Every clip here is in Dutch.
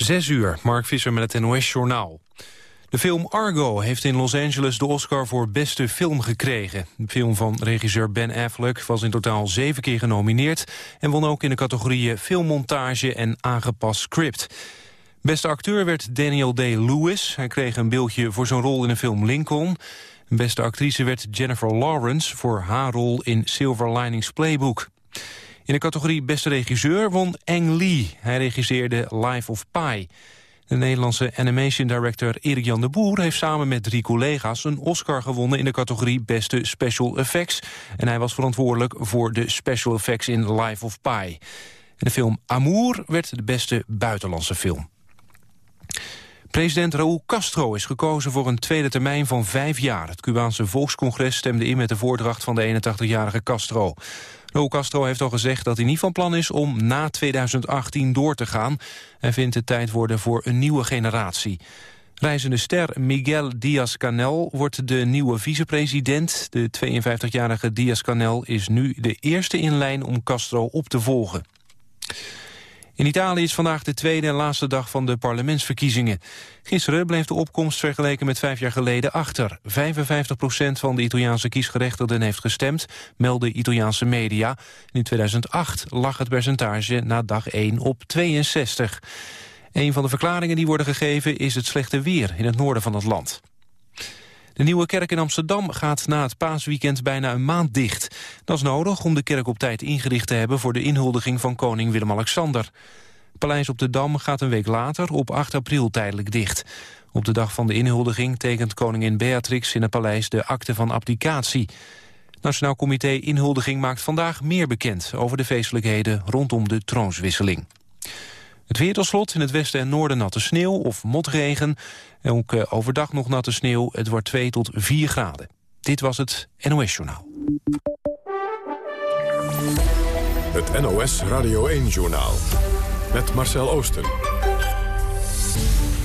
Zes uur, Mark Visser met het NOS-journaal. De film Argo heeft in Los Angeles de Oscar voor beste film gekregen. De film van regisseur Ben Affleck was in totaal zeven keer genomineerd... en won ook in de categorieën filmmontage en aangepast script. Beste acteur werd Daniel Day-Lewis. Hij kreeg een beeldje voor zijn rol in de film Lincoln. Beste actrice werd Jennifer Lawrence voor haar rol in Silver Linings Playbook. In de categorie Beste Regisseur won Ang Lee. Hij regisseerde Life of Pi. De Nederlandse animation director Erik Jan de Boer heeft samen met drie collega's een Oscar gewonnen in de categorie Beste Special Effects. En hij was verantwoordelijk voor de special effects in Life of Pi. de film Amour werd de beste buitenlandse film. President Raúl Castro is gekozen voor een tweede termijn van vijf jaar. Het Cubaanse Volkscongres stemde in met de voordracht van de 81-jarige Castro. Raúl Castro heeft al gezegd dat hij niet van plan is om na 2018 door te gaan. Hij vindt het tijd worden voor een nieuwe generatie. Reizende ster Miguel Díaz-Canel wordt de nieuwe vicepresident. De 52-jarige Díaz-Canel is nu de eerste in lijn om Castro op te volgen. In Italië is vandaag de tweede en laatste dag van de parlementsverkiezingen. Gisteren bleef de opkomst vergeleken met vijf jaar geleden achter. 55 procent van de Italiaanse kiesgerechtigden heeft gestemd, melden Italiaanse media. In 2008 lag het percentage na dag 1 op 62. Een van de verklaringen die worden gegeven is het slechte weer in het noorden van het land. De Nieuwe Kerk in Amsterdam gaat na het paasweekend bijna een maand dicht. Dat is nodig om de kerk op tijd ingericht te hebben... voor de inhuldiging van koning Willem-Alexander. Paleis op de Dam gaat een week later op 8 april tijdelijk dicht. Op de dag van de inhuldiging tekent koningin Beatrix in het paleis de akte van abdicatie. Nationaal Comité Inhuldiging maakt vandaag meer bekend over de feestelijkheden rondom de troonswisseling. Het weer tot slot, in het westen en noorden natte sneeuw of motregen. En ook eh, overdag nog natte sneeuw. Het wordt 2 tot 4 graden. Dit was het NOS Journaal. Het NOS Radio 1-journaal. Met Marcel Oosten.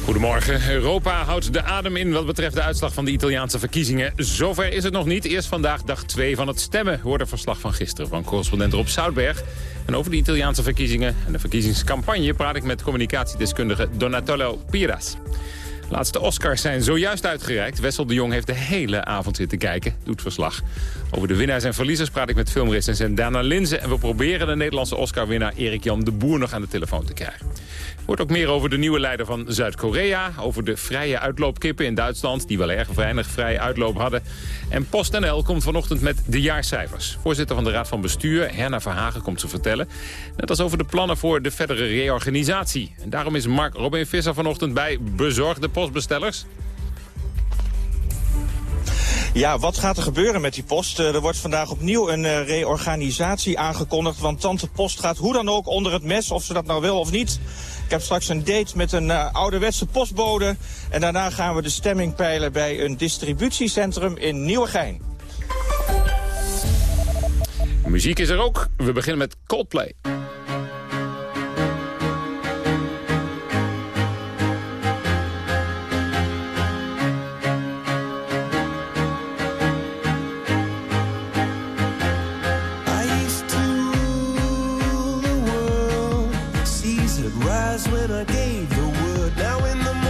Goedemorgen. Europa houdt de adem in wat betreft de uitslag van de Italiaanse verkiezingen. Zover is het nog niet. Eerst vandaag dag 2 van het stemmen, hoorde verslag van gisteren van correspondent Rob Zoutberg. En over de Italiaanse verkiezingen en de verkiezingscampagne praat ik met communicatiedeskundige Donatello Piras. Laatste Oscars zijn zojuist uitgereikt. Wessel de Jong heeft de hele avond zitten kijken, doet verslag. Over de winnaars en verliezers praat ik met filmrecensent Dana Linzen... en we proberen de Nederlandse Oscar-winnaar Erik-Jan de Boer nog aan de telefoon te krijgen. Hoort ook meer over de nieuwe leider van Zuid-Korea... over de vrije uitloopkippen in Duitsland... die wel erg weinig vrije uitloop hadden. En PostNL komt vanochtend met de jaarcijfers. Voorzitter van de Raad van Bestuur, Herna Verhagen, komt ze vertellen. Net als over de plannen voor de verdere reorganisatie. En daarom is Mark Robin Visser vanochtend bij Bezorgde Postbestellers. Ja, wat gaat er gebeuren met die post? Eh, er wordt vandaag opnieuw een uh, reorganisatie aangekondigd. Want Tante Post gaat hoe dan ook onder het mes, of ze dat nou wil of niet. Ik heb straks een date met een uh, ouderwetse postbode. En daarna gaan we de stemming peilen bij een distributiecentrum in Nieuwegein. Muziek is er ook. We beginnen met Coldplay. rise when I gave the word. Now in the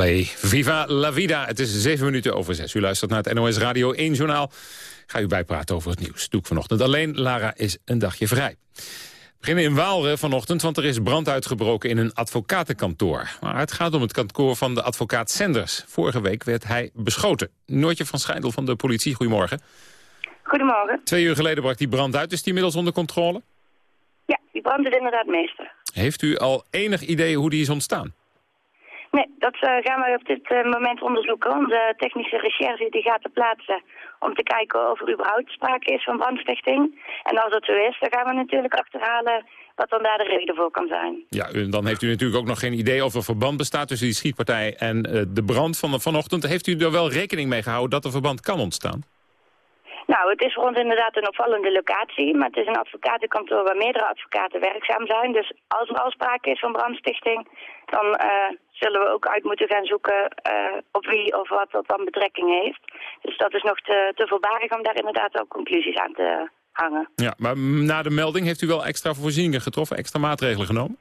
Coldplay, Viva la Vida. Het is zeven minuten over zes. U luistert naar het NOS Radio 1 Journaal. Ga u bijpraten over het nieuws. Doe ik vanochtend alleen. Lara is een dagje vrij. We beginnen in Waalre vanochtend, want er is brand uitgebroken in een advocatenkantoor. Maar het gaat om het kantoor van de advocaat Senders. Vorige week werd hij beschoten. Noortje van Schijndel van de politie, goedemorgen. Goedemorgen. Twee uur geleden brak die brand uit. Is die inmiddels onder controle? Ja, die brand is inderdaad meester. Heeft u al enig idee hoe die is ontstaan? Nee, dat eh, gaan wij op dit eh, moment onderzoeken. Onze technische recherche die gaat ter plaatse om te kijken of er überhaupt sprake is van brandstichting. En als dat zo is, dan gaan we natuurlijk achterhalen wat dan daar de reden voor kan zijn. Ja, en dan heeft u natuurlijk ook nog geen idee of er verband bestaat tussen die schietpartij en eh, de brand van vanochtend. Heeft u er wel rekening mee gehouden dat er verband kan ontstaan? Nou, het is voor ons inderdaad een opvallende locatie, maar het is een advocatenkantoor waar meerdere advocaten werkzaam zijn. Dus als er al sprake is van brandstichting, dan eh, zullen we ook uit moeten gaan zoeken eh, op wie of wat dat dan betrekking heeft. Dus dat is nog te, te voorbarig om daar inderdaad ook conclusies aan te hangen. Ja, maar na de melding heeft u wel extra voorzieningen getroffen, extra maatregelen genomen?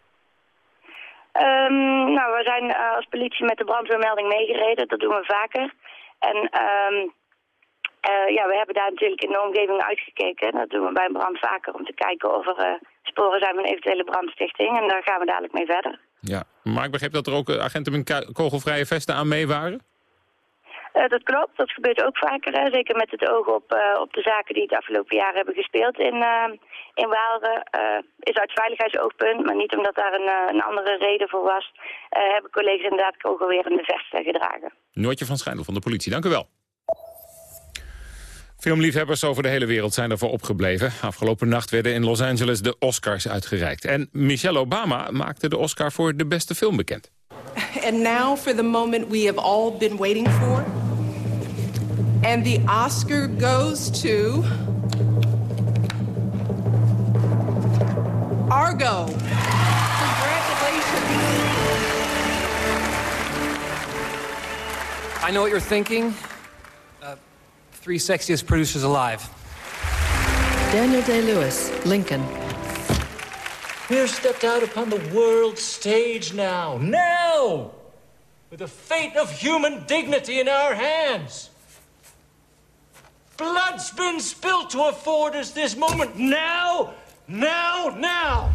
Ehm, nou, we zijn eh, als politie met de brandweermelding meegereden. Dat doen we vaker. En ehm, eh, ja, we hebben daar natuurlijk in de omgeving uitgekeken. Dat doen we bij een brand vaker om te kijken of er eh, sporen zijn van eventuele brandstichting. En daar gaan we dadelijk mee verder. Ja, maar ik begreep dat er ook eh, agenten met kogelvrije vesten aan mee waren? Dat klopt, dat gebeurt ook vaker. Hè? Zeker met het oog op, op de zaken die het afgelopen jaar hebben gespeeld in, in Waalre. Is uit veiligheidsoogpunt, maar niet omdat daar een, een andere reden voor was... hebben collega's inderdaad kogelwerende vesten gedragen. Noortje van Schijndel van de politie, dank u wel. Filmliefhebbers over de hele wereld zijn ervoor opgebleven. Afgelopen nacht werden in Los Angeles de Oscars uitgereikt. En Michelle Obama maakte de Oscar voor de beste film bekend. And now for the moment we have all been waiting for. And the Oscar goes to... Argo. Congratulations. I know what you're thinking. Three sexiest producers alive. Daniel Day-Lewis, Lincoln. We're stepped out upon the world stage now. Now! With the fate of human dignity in our hands. Blood's been spilt to afford us this moment. Now! Now! Now!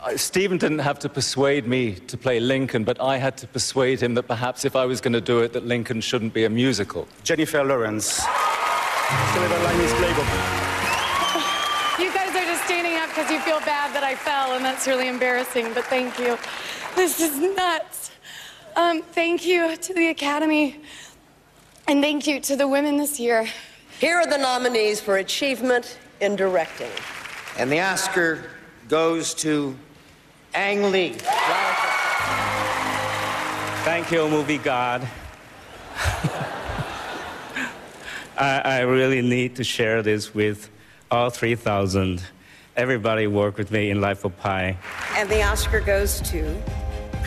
Uh, Stephen didn't have to persuade me to play Lincoln, but I had to persuade him that perhaps if I was going to do it, that Lincoln shouldn't be a musical. Jennifer Lawrence. You guys are just standing up because you feel bad that I fell, and that's really embarrassing, but thank you. This is nuts. Um, thank you to the Academy, and thank you to the women this year. Here are the nominees for achievement in directing. And the Oscar goes to Ang Lee. Thank you, movie God. I, I really need to share this with all 3,000. Everybody work with me in Life of Pi. And the Oscar goes to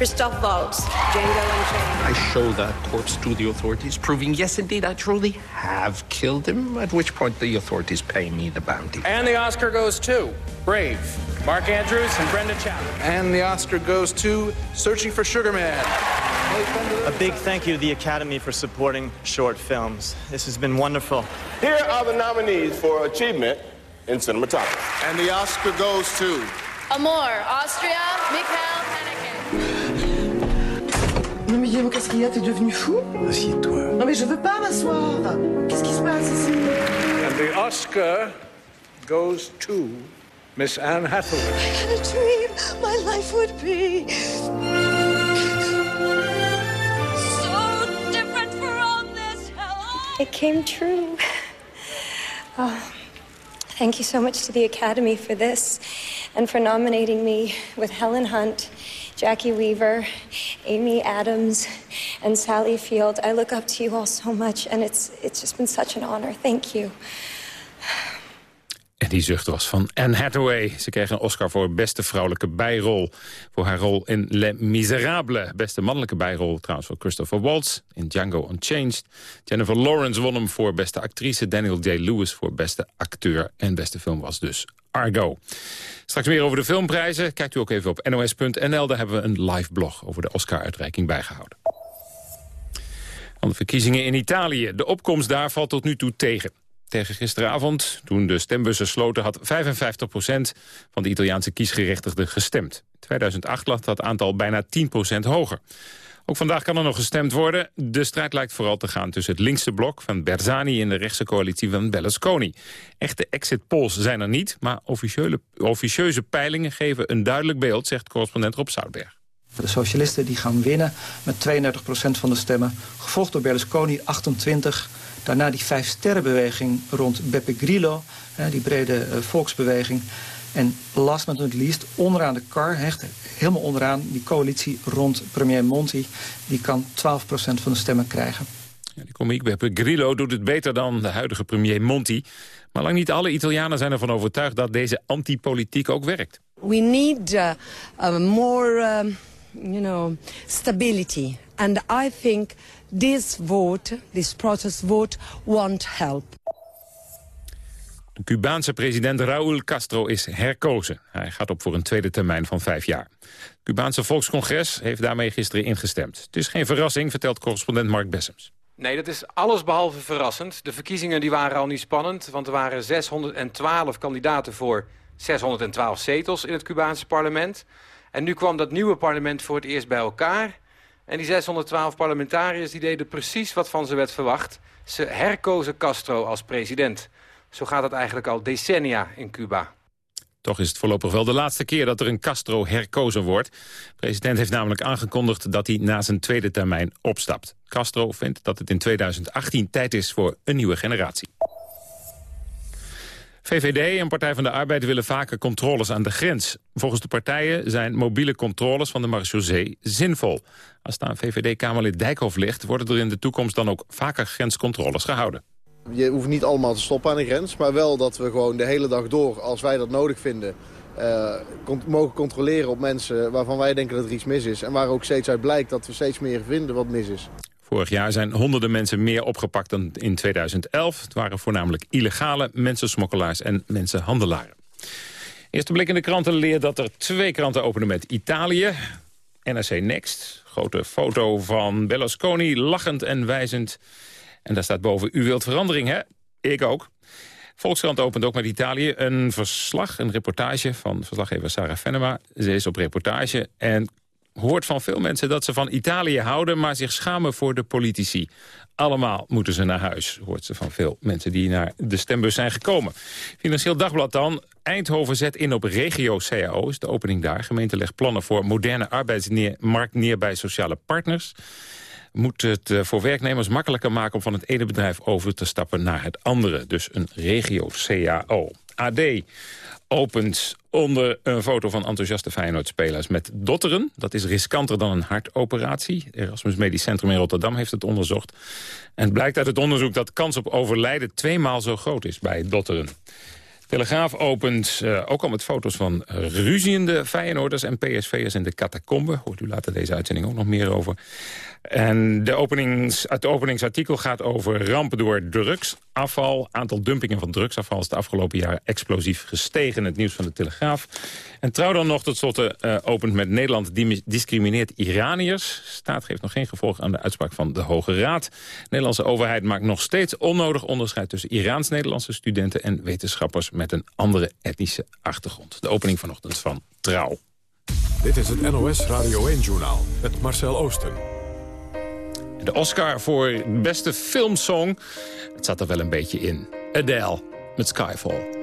Christoph Waltz, Django Unchained. I show that corpse to the authorities, proving, yes, indeed, I truly have killed him, at which point the authorities pay me the bounty. And the Oscar goes to Brave, Mark Andrews and Brenda Chapman. And the Oscar goes to Searching for Sugar Man. A big thank you to the Academy for supporting short films. This has been wonderful. Here are the nominees for achievement in cinematography. And the Oscar goes to Amor, Austria, Mikhail Haneke. Non mais qu'est-ce qu'il y a T'es devenu fou Assieds-toi. Non mais je veux pas m'asseoir. Qu'est-ce qui se passe ici And the Oscar goes to Miss Anne Hathaway. I had a dream my life would be So different from this It came true. Oh, thank you so much to the Academy for this and for nominating me with Helen Hunt, Jackie Weaver, Amy Adams, and Sally Field. I look up to you all so much, and it's, it's just been such an honor. Thank you. En die zucht was van Anne Hathaway. Ze kreeg een Oscar voor beste vrouwelijke bijrol. Voor haar rol in Les Miserables. Beste mannelijke bijrol trouwens voor Christopher Waltz in Django Unchanged. Jennifer Lawrence won hem voor beste actrice. Daniel Day-Lewis voor beste acteur. En beste film was dus Argo. Straks meer over de filmprijzen. Kijkt u ook even op nos.nl. Daar hebben we een live blog over de Oscar-uitreiking bijgehouden. Van de verkiezingen in Italië. De opkomst daar valt tot nu toe tegen. Tegen gisteravond, toen de stembussen sloten... had 55% van de Italiaanse kiesgerechtigden gestemd. In 2008 lag dat aantal bijna 10% hoger. Ook vandaag kan er nog gestemd worden. De strijd lijkt vooral te gaan tussen het linkse blok van Bersani... en de rechtse coalitie van Berlusconi. Echte exit polls zijn er niet, maar officiële, officieuze peilingen... geven een duidelijk beeld, zegt correspondent Rob Zoutberg. De socialisten die gaan winnen met 32% van de stemmen. Gevolgd door Berlusconi 28. Daarna die vijf sterrenbeweging rond Beppe Grillo. die brede eh, volksbeweging. En last but not least, onderaan de kar, echt helemaal onderaan... die coalitie rond premier Monti. Die kan 12% van de stemmen krijgen. Ja, die komiek Beppe Grillo doet het beter dan de huidige premier Monti. Maar lang niet alle Italianen zijn ervan overtuigd dat deze antipolitiek ook werkt. We need uh, uh, more, um, you know, stability. And I think this vote, this protest vote, won't help. Cubaanse president Raúl Castro is herkozen. Hij gaat op voor een tweede termijn van vijf jaar. Het Cubaanse Volkscongres heeft daarmee gisteren ingestemd. Het is geen verrassing, vertelt correspondent Mark Bessems. Nee, dat is allesbehalve verrassend. De verkiezingen die waren al niet spannend, want er waren 612 kandidaten voor 612 zetels in het Cubaanse parlement. En nu kwam dat nieuwe parlement voor het eerst bij elkaar. En die 612 parlementariërs die deden precies wat van ze werd verwacht. Ze herkozen Castro als president. Zo gaat het eigenlijk al decennia in Cuba. Toch is het voorlopig wel de laatste keer dat er een Castro herkozen wordt. De president heeft namelijk aangekondigd dat hij na zijn tweede termijn opstapt. Castro vindt dat het in 2018 tijd is voor een nieuwe generatie. VVD en Partij van de Arbeid willen vaker controles aan de grens. Volgens de partijen zijn mobiele controles van de marechaussee zinvol. Als het aan VVD-Kamerlid Dijkhoff ligt... worden er in de toekomst dan ook vaker grenscontroles gehouden. Je hoeft niet allemaal te stoppen aan de grens, maar wel dat we gewoon de hele dag door, als wij dat nodig vinden, eh, mogen controleren op mensen waarvan wij denken dat er iets mis is. En waar ook steeds uit blijkt dat we steeds meer vinden wat mis is. Vorig jaar zijn honderden mensen meer opgepakt dan in 2011. Het waren voornamelijk illegale mensensmokkelaars en mensenhandelaren. Eerste blik in de kranten leert dat er twee kranten openen met Italië. NRC Next, grote foto van Berlusconi, lachend en wijzend. En daar staat boven, u wilt verandering, hè? Ik ook. Volkskrant opent ook met Italië een verslag, een reportage van verslaggever Sarah Venema. Ze is op reportage en hoort van veel mensen dat ze van Italië houden... maar zich schamen voor de politici. Allemaal moeten ze naar huis, hoort ze van veel mensen die naar de stembus zijn gekomen. Financieel Dagblad dan. Eindhoven zet in op regio-cao's, de opening daar. Gemeente legt plannen voor moderne arbeidsmarkt neer bij sociale partners moet het eh, voor werknemers makkelijker maken om van het ene bedrijf over te stappen naar het andere. Dus een regio-CAO. AD. opent onder een foto van enthousiaste Feyenoord-spelers met dotteren. Dat is riskanter dan een hartoperatie. Erasmus Medisch Centrum in Rotterdam heeft het onderzocht. En het blijkt uit het onderzoek dat kans op overlijden tweemaal zo groot is bij dotteren. Telegraaf opent uh, ook al met foto's van ruziende Feyenoorders en PSV'ers in de catacombe. Hoort u later deze uitzending ook nog meer over. En de openings, het openingsartikel gaat over rampen door drugsafval. Aantal dumpingen van drugsafval is de afgelopen jaren explosief gestegen. Het nieuws van de Telegraaf. En trouw dan nog tot slot uh, opent met Nederland discrimineert Iraniërs. Staat geeft nog geen gevolg aan de uitspraak van de Hoge Raad. De Nederlandse overheid maakt nog steeds onnodig onderscheid... tussen Iraans-Nederlandse studenten en wetenschappers... met een andere etnische achtergrond. De opening vanochtend van Trouw. Dit is het NOS Radio 1-journaal met Marcel Oosten. De Oscar voor beste filmsong, het zat er wel een beetje in. Adele met Skyfall.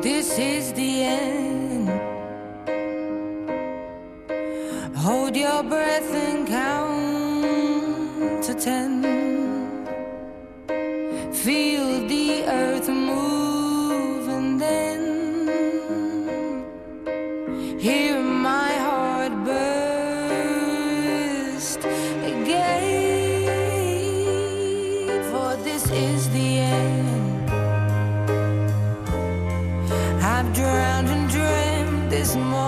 This is the end. Hold your breath and count to ten. Feel the earth move and then is the end. I've drowned and dreamt this moment.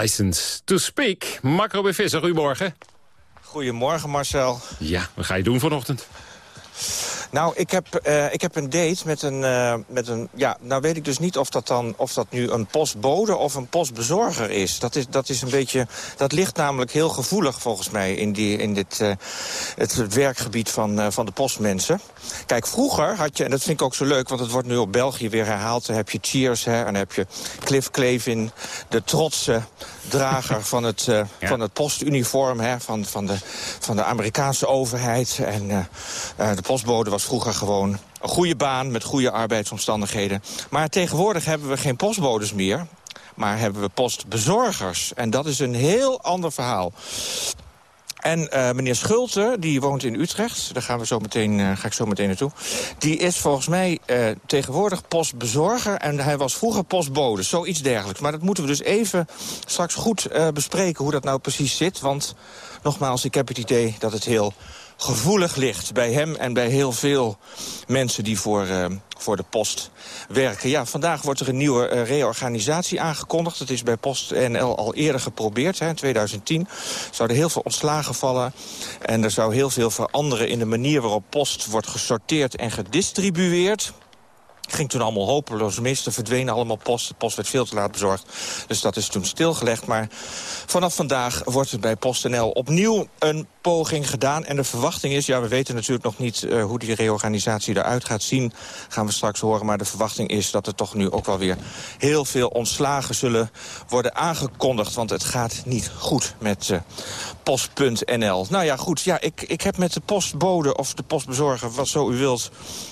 License to Speak. Marco B. Visser, goedemorgen. Goedemorgen Marcel. Ja, wat ga je doen vanochtend? Nou, ik heb, eh, ik heb een date met een, eh, met een... Ja, nou weet ik dus niet of dat, dan, of dat nu een postbode of een postbezorger is. Dat is, dat is een beetje... Dat ligt namelijk heel gevoelig volgens mij in, die, in dit, uh, het werkgebied van, van de postmensen. Kijk, vroeger had je, en dat vind ik ook zo leuk... want het wordt nu op België weer herhaald. Dan heb je Cheers, hè, en dan heb je Cliff Clevin... de trotse drager van het, ja. van het postuniform hè, van, van, de, van de Amerikaanse overheid. En de postbode was vroeger gewoon een goede baan met goede arbeidsomstandigheden. Maar tegenwoordig hebben we geen postbodes meer, maar hebben we postbezorgers. En dat is een heel ander verhaal. En uh, meneer Schulte, die woont in Utrecht, daar gaan we zo meteen, uh, ga ik zo meteen naartoe. Die is volgens mij uh, tegenwoordig postbezorger en hij was vroeger postbode, zoiets dergelijks. Maar dat moeten we dus even straks goed bespreken hoe dat nou precies zit. Want nogmaals, ik heb het idee dat het heel gevoelig ligt bij hem en bij heel veel mensen die voor, uh, voor de post werken. Ja, vandaag wordt er een nieuwe uh, reorganisatie aangekondigd. Het is bij PostNL al eerder geprobeerd, hè, in 2010. Zouden heel veel ontslagen vallen. En er zou heel veel veranderen in de manier waarop post wordt gesorteerd en gedistribueerd ging toen allemaal hopeloos mis. Er verdwenen allemaal post. De post werd veel te laat bezorgd. Dus dat is toen stilgelegd. Maar vanaf vandaag wordt er bij PostNL opnieuw een poging gedaan. En de verwachting is, ja, we weten natuurlijk nog niet uh, hoe die reorganisatie eruit gaat zien. Gaan we straks horen. Maar de verwachting is dat er toch nu ook wel weer heel veel ontslagen zullen worden aangekondigd. Want het gaat niet goed met uh, post.nl. Nou ja, goed. Ja, ik, ik heb met de postbode of de postbezorger, wat zo u wilt,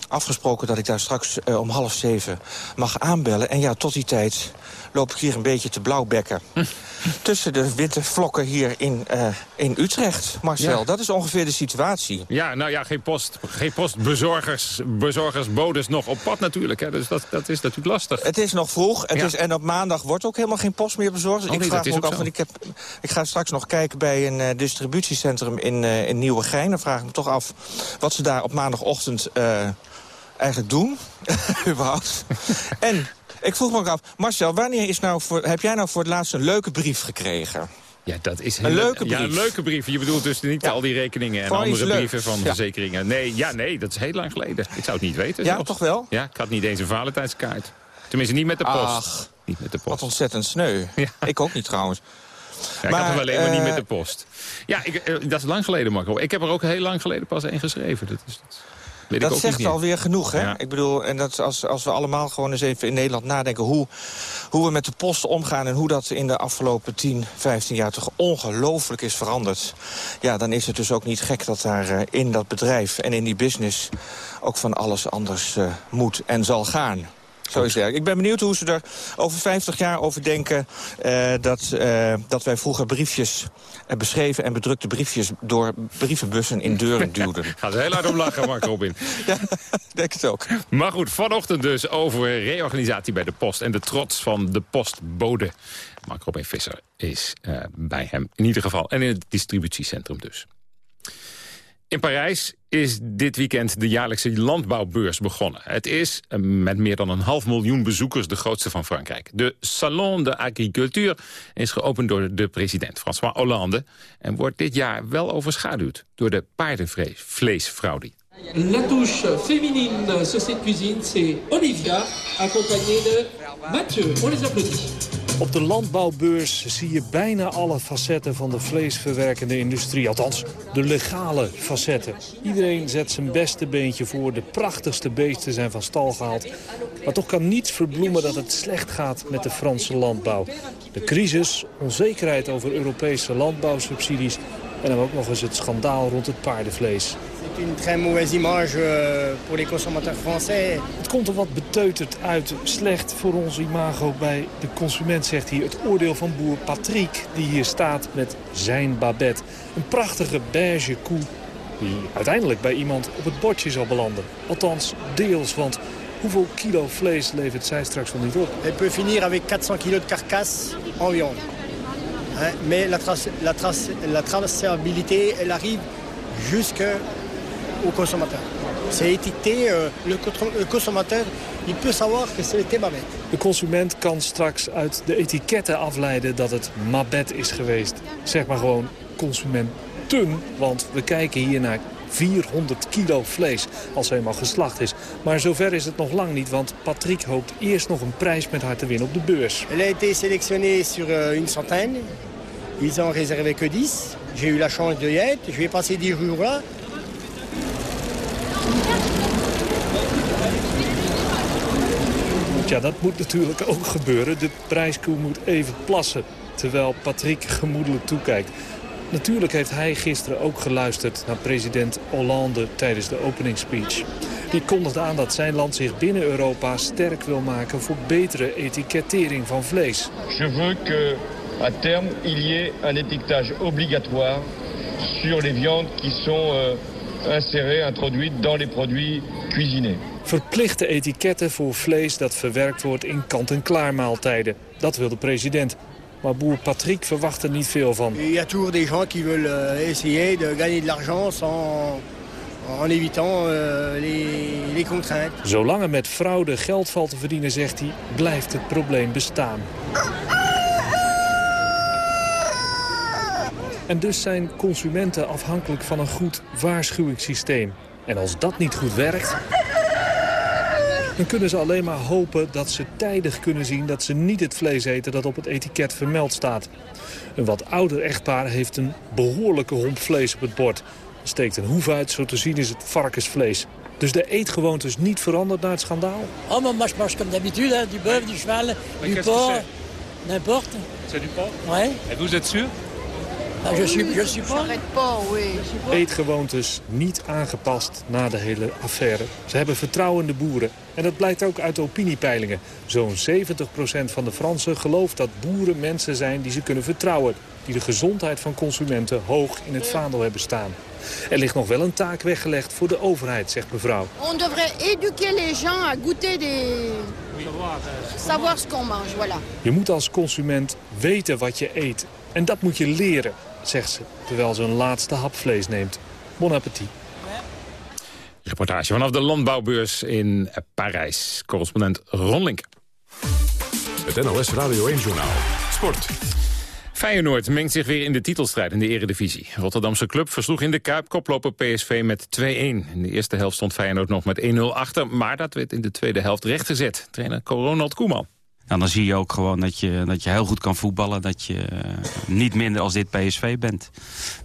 afgesproken dat ik daar straks uh, om half zeven mag aanbellen. En ja, tot die tijd loop ik hier een beetje te blauwbekken. Hm. Tussen de witte vlokken hier in, uh, in Utrecht, Marcel. Ja. Dat is ongeveer de situatie. Ja, nou ja, geen, post, geen postbezorgers, bezorgers, bodes nog op pad natuurlijk. Hè. Dus dat, dat is natuurlijk lastig. Het is nog vroeg. Het ja. is, en op maandag wordt ook helemaal geen post meer bezorgd. Oh, ik nee, vraag me ook af, want ik, heb, ik ga straks nog kijken bij een uh, distributiecentrum in, uh, in Nieuwegein. Dan vraag ik me toch af wat ze daar op maandagochtend eigenlijk doen, überhaupt. en ik vroeg me ook af, Marcel, wanneer is nou voor, heb jij nou voor het laatst een leuke brief gekregen? Ja, dat is heel een leuke brief. Ja, een leuke brief. Je bedoelt dus niet ja. al die rekeningen en Gewoon andere brieven van Ja. verzekeringen. Nee, ja, nee, dat is heel lang geleden. Ik zou het niet weten. Ja, zelfs. toch wel? Ja, ik had niet eens een Valentijnskaart. Tenminste, niet met de post. Ach, niet met de post. Wat ontzettend sneu. Ik ook niet trouwens. Ja, ik had hem alleen maar niet met de post. Ja, ik, eh, dat is lang geleden, Marco. Ik heb er ook heel lang geleden pas één geschreven. Dat, is, dat weet dat zegt alweer genoeg, hè? Ja. Ik bedoel, en dat als, als we allemaal gewoon eens even in Nederland nadenken... Hoe, hoe we met de post omgaan en hoe dat in de afgelopen 10, 15 jaar... toch ongelooflijk is veranderd. Ja, dan is het dus ook niet gek dat daar uh, in dat bedrijf en in die business... ook van alles anders uh, moet en zal gaan. Zo is het. Ik ben benieuwd hoe ze er over 50 jaar over denken... Uh, dat, uh, dat wij vroeger briefjes uh, beschreven en bedrukte briefjes... door brievenbussen in deuren duwden. Gaat heel hard om lachen, Mark Robin. ja, denk het ook. Maar goed, vanochtend dus over reorganisatie bij de post... en de trots van de postbode. Mark Robin Visser is bij hem in ieder geval. En in het distributiecentrum dus. In Parijs is dit weekend de jaarlijkse landbouwbeurs begonnen. Het is eh, met meer dan een half miljoen bezoekers de grootste van Frankrijk. De Salon de Agriculture is geopend door de president François Hollande... en wordt dit jaar wel overschaduwd door de paardenvleesfraude. La touche féminine sur cette cuisine, c'est Olivia, accompagnée de Mathieu. On les applaudit. Op de landbouwbeurs zie je bijna alle facetten van de vleesverwerkende industrie. Althans, de legale facetten. Iedereen zet zijn beste beentje voor. De prachtigste beesten zijn van stal gehaald. Maar toch kan niets verbloemen dat het slecht gaat met de Franse landbouw. De crisis, onzekerheid over Europese landbouwsubsidies... en dan ook nog eens het schandaal rond het paardenvlees. C'est une très mauvaise image euh, pour les consommateurs français. Het komt er wat beteuterd uit. Slecht voor ons imago bij de consument, zegt hij. Het oordeel van boer Patrick, die hier staat met zijn babette. Een prachtige beige koe die uiteindelijk bij iemand op het bordje zal belanden. Althans, deels, want hoeveel kilo vlees levert zij straks wel niet op? Elle peut finir avec 400 kg de carcasse en viande. Hein, mais la, trace, la, trace, la traçabilité, elle arrive jusque au consommateur. C'est étiqueté, euh, le, le, consommateur il peut savoir que c'est Mabet. De consument kan straks uit de etiketten afleiden dat het Mabet is geweest. Zeg maar gewoon consumenten, want we kijken hier naar 400 kilo vlees als eenmaal geslacht is. Maar zover is het nog lang niet, want Patrick hoopt eerst nog een prijs met haar te winnen op de beurs. Elle a été sélectionnée sur euh, une centaine. Ils en réservaient que 10. J'ai eu la chance de y être. Je vais passer 10 jours là. Ja, dat moet natuurlijk ook gebeuren. De prijskoe moet even plassen, terwijl Patrick gemoedelijk toekijkt. Natuurlijk heeft hij gisteren ook geluisterd naar president Hollande tijdens de openingsspeech. Die kondigde aan dat zijn land zich binnen Europa sterk wil maken voor betere etikettering van vlees. Je veux que, à terme, il y ait un étiquetage obligatoire sur les viandes qui sont euh, insérées, introduites dans les produits cuisinés. Verplichte etiketten voor vlees dat verwerkt wordt in kant-en-klaar maaltijden. Dat wil de president. Maar boer Patrick verwacht er niet veel van. Il y a toujours des gens qui veulent euh, essayer de gagner de l'argent sans en évitant euh, les contraintes. Zolang er met fraude geld valt te verdienen, zegt hij, blijft het probleem bestaan. En dus zijn consumenten afhankelijk van een goed waarschuwingssysteem. En als dat niet goed werkt, dan kunnen ze alleen maar hopen dat ze tijdig kunnen zien dat ze niet het vlees eten dat op het etiket vermeld staat. Een wat ouder echtpaar heeft een behoorlijke homp vlees op het bord. Er steekt een hoef uit, zo te zien is het varkensvlees. Dus de eetgewoontes niet veranderd na het schandaal? Oh, mais moi je mange comme d'habitude, hein, du bœuf, du cheval, du porc, n'importe. C'est du porc Ouais. Et vous êtes sûr Ah, je suis, je suis pas. Eetgewoontes niet aangepast na de hele affaire. Ze hebben vertrouwen in de boeren. En dat blijkt ook uit de opiniepeilingen. Zo'n 70% van de Fransen gelooft dat boeren mensen zijn die ze kunnen vertrouwen. Die de gezondheid van consumenten hoog in het vaandel hebben staan. Er ligt nog wel een taak weggelegd voor de overheid, zegt mevrouw. On devrait éduquer les gens à goûter des... Savoir ce qu'on mange, voilà. Je moet als consument weten wat je eet. En dat moet je leren, zegt ze, terwijl ze een laatste hap vlees neemt. Bon appétit. Reportage vanaf de landbouwbeurs in Parijs. Correspondent Ron Link. Het NOS Radio 1-journaal. Sport. Feyenoord mengt zich weer in de titelstrijd in de eredivisie. Rotterdamse club versloeg in de Kuip koploper PSV met 2-1. In de eerste helft stond Feyenoord nog met 1-0 achter... maar dat werd in de tweede helft rechtgezet. Trainer Ronald Koeman. Nou, dan zie je ook gewoon dat je, dat je heel goed kan voetballen. Dat je eh, niet minder als dit PSV bent.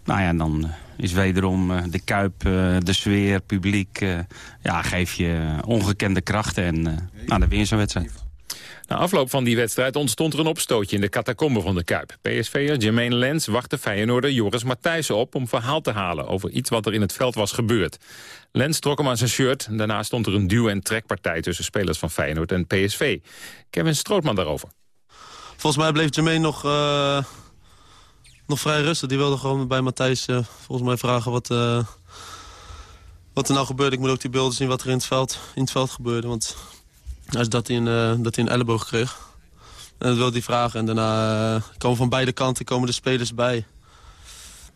Nou ja, dan eh, is wederom eh, de Kuip, de sfeer, publiek... ja, geef je ongekende krachten en nou, dan win je zo'n wedstrijd. Na afloop van die wedstrijd ontstond er een opstootje in de catacombe van de Kuip. PSV'er Jermaine Lens wachtte Feyenoorder Joris Matthijssen op... om verhaal te halen over iets wat er in het veld was gebeurd. Lens trok hem aan zijn shirt. Daarna stond er een duw- en trekpartij tussen spelers van Feyenoord en PSV. Kevin Strootman daarover. Volgens mij bleef Jermaine nog, eh, nog vrij rustig. Die wilde gewoon bij Matthijs eh, volgens mij vragen wat, eh, wat er nou gebeurde. Ik moet ook die beelden zien wat er in het veld, in het veld gebeurde. Want is dat hij een, eh, dat hij een elleboog kreeg. En dat wilde hij vragen. En daarna eh, komen van beide kanten komen de spelers bij.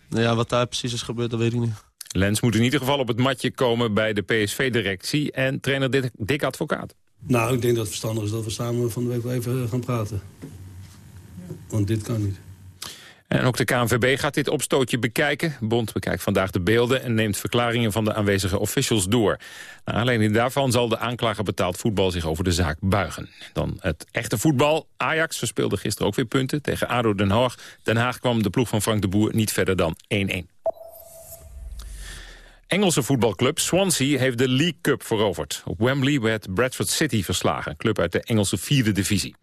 Nou ja, wat daar precies is gebeurd, dat weet ik niet. Lens moet in ieder geval op het matje komen bij de PSV-directie... en trainer Dick, Dick Advocaat. Nou, ik denk dat het verstandig is dat we samen van de week wel even gaan praten. Want dit kan niet. En ook de KNVB gaat dit opstootje bekijken. Bond bekijkt vandaag de beelden en neemt verklaringen van de aanwezige officials door. Naar aanleiding daarvan zal de aanklager betaald voetbal zich over de zaak buigen. Dan het echte voetbal. Ajax verspeelde gisteren ook weer punten tegen ADO Den Haag. Den Haag kwam de ploeg van Frank de Boer niet verder dan 1-1. Engelse voetbalclub Swansea heeft de League Cup veroverd. Op Wembley werd Bradford City verslagen, een club uit de Engelse vierde divisie.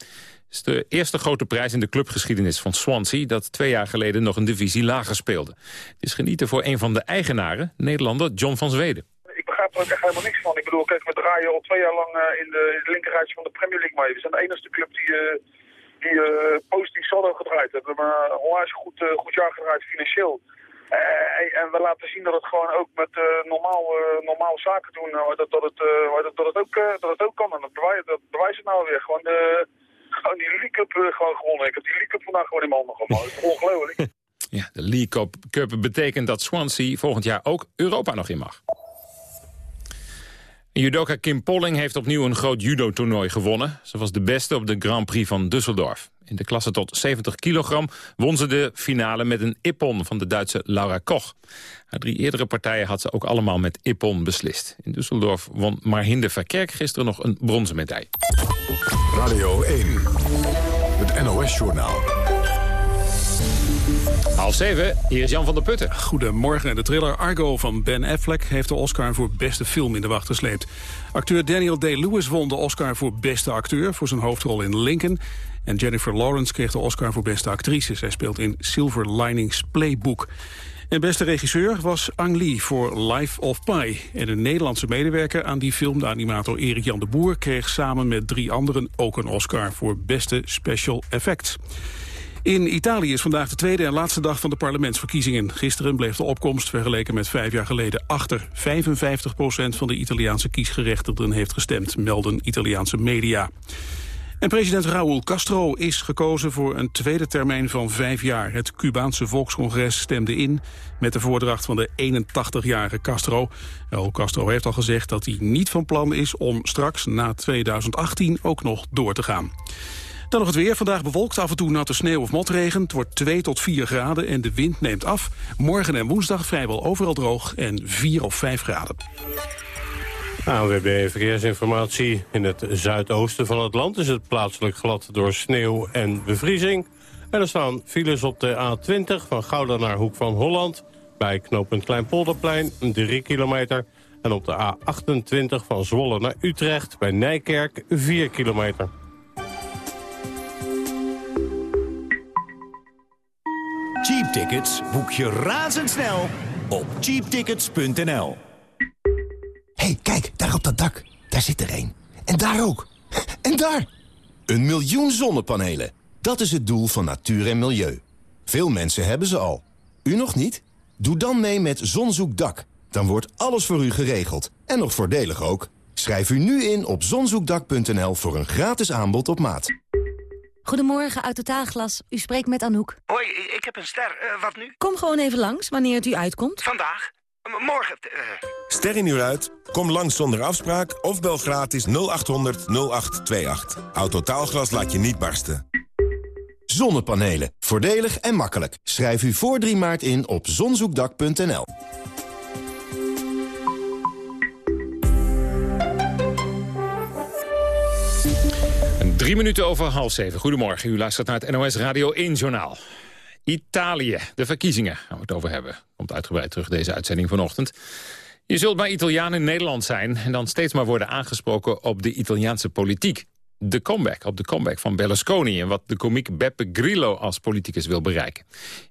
Het is de eerste grote prijs in de clubgeschiedenis van Swansea... dat twee jaar geleden nog een divisie lager speelde. Het is genieten voor een van de eigenaren, Nederlander John van Zweden. Ik begrijp er ook echt helemaal niks van. Ik bedoel, kijk, we draaien al twee jaar lang eh, in de, in de van de Premier League mee. We zijn de enige club die, eh, die eh, positief saldo gedraaid hebben een onwijs goed, goed jaar gedraaid financieel. En we laten zien dat het gewoon ook met normaal, normaal zaken doen, dat, dat, het, dat, dat, het ook, dat het ook kan. En dat bewijst, het nou weer. Gewoon, gewoon die League Cup eh, gewoon gewonnen. Ik heb die League Cup vandaag gewoon in mijn handen gehad. Ongelooflijk. Ja, de League Cup, Cup betekent dat Swansea volgend jaar ook Europa nog in mag. Judoka Kim Polling heeft opnieuw een groot judo-toernooi gewonnen. Ze was de beste op de Grand Prix van Düsseldorf. In de klasse tot 70 kilogram won ze de finale met een ippon van de Duitse Laura Koch. Haar drie eerdere partijen had ze ook allemaal met ippon beslist. In Düsseldorf won Marhinde Verkerk gisteren nog een bronzen medaille. Radio 1, het NOS-journaal. Half zeven, hier is Jan van der Putten. Goedemorgen. De thriller Argo van Ben Affleck heeft de Oscar voor beste film in de wacht gesleept. Acteur Daniel Day-Lewis won de Oscar voor beste acteur voor zijn hoofdrol in Lincoln. En Jennifer Lawrence kreeg de Oscar voor beste actrice. Zij speelt in Silver Linings Playbook. En beste regisseur was Ang Lee voor Life of Pi. En een Nederlandse medewerker aan die film, de animator Erik Jan de Boer... kreeg samen met drie anderen ook een Oscar voor beste special effects. In Italië is vandaag de tweede en laatste dag van de parlementsverkiezingen. Gisteren bleef de opkomst vergeleken met vijf jaar geleden achter. 55 procent van de Italiaanse kiesgerechtigden heeft gestemd, melden Italiaanse media. En president Raúl Castro is gekozen voor een tweede termijn van vijf jaar. Het Cubaanse Volkscongres stemde in met de voordracht van de 81-jarige Castro. Raúl Castro heeft al gezegd dat hij niet van plan is om straks na 2018 ook nog door te gaan. Dan nog het weer. Vandaag bewolkt, af en toe natte sneeuw of motregen. Het wordt 2 tot 4 graden en de wind neemt af. Morgen en woensdag vrijwel overal droog en 4 of 5 graden. ANWB Verkeersinformatie. In het zuidoosten van het land is het plaatselijk glad door sneeuw en bevriezing. En er staan files op de A20 van Gouda naar Hoek van Holland... bij knooppunt Kleinpolderplein, 3 kilometer... en op de A28 van Zwolle naar Utrecht bij Nijkerk, 4 kilometer. Tickets boek je razendsnel op cheaptickets.nl. hey, kijk, daar op dat dak. Daar zit er één. En daar ook. En daar! Een miljoen zonnepanelen. Dat is het doel van natuur en milieu. Veel mensen hebben ze al. U nog niet? Doe dan mee met Zonzoekdak. Dan wordt alles voor u geregeld. En nog voordelig ook. Schrijf u nu in op zonzoekdak.nl voor een gratis aanbod op maat. Goedemorgen, uit Totaalglas. U spreekt met Anouk. Hoi, ik heb een ster. Eh, wat nu? Kom gewoon even langs, wanneer het u uitkomt. Vandaag? M- morgen? eh, Ster in uur uit? Kom langs zonder afspraak of bel gratis 0800 0828. Autotaalglas laat je niet barsten. Zonnepanelen. Voordelig en makkelijk. Schrijf u voor 3 maart in op zonzoekdak.nl. Drie minuten over half zeven. Goedemorgen, u luistert naar het NOS Radio 1-journaal. Italië, de verkiezingen, gaan we het over hebben. Komt uitgebreid terug deze uitzending vanochtend. Je zult maar Italiaan in Nederland zijn... en dan steeds maar worden aangesproken op de Italiaanse politiek. De comeback, op de comeback van Berlusconi... en wat de komiek Beppe Grillo als politicus wil bereiken.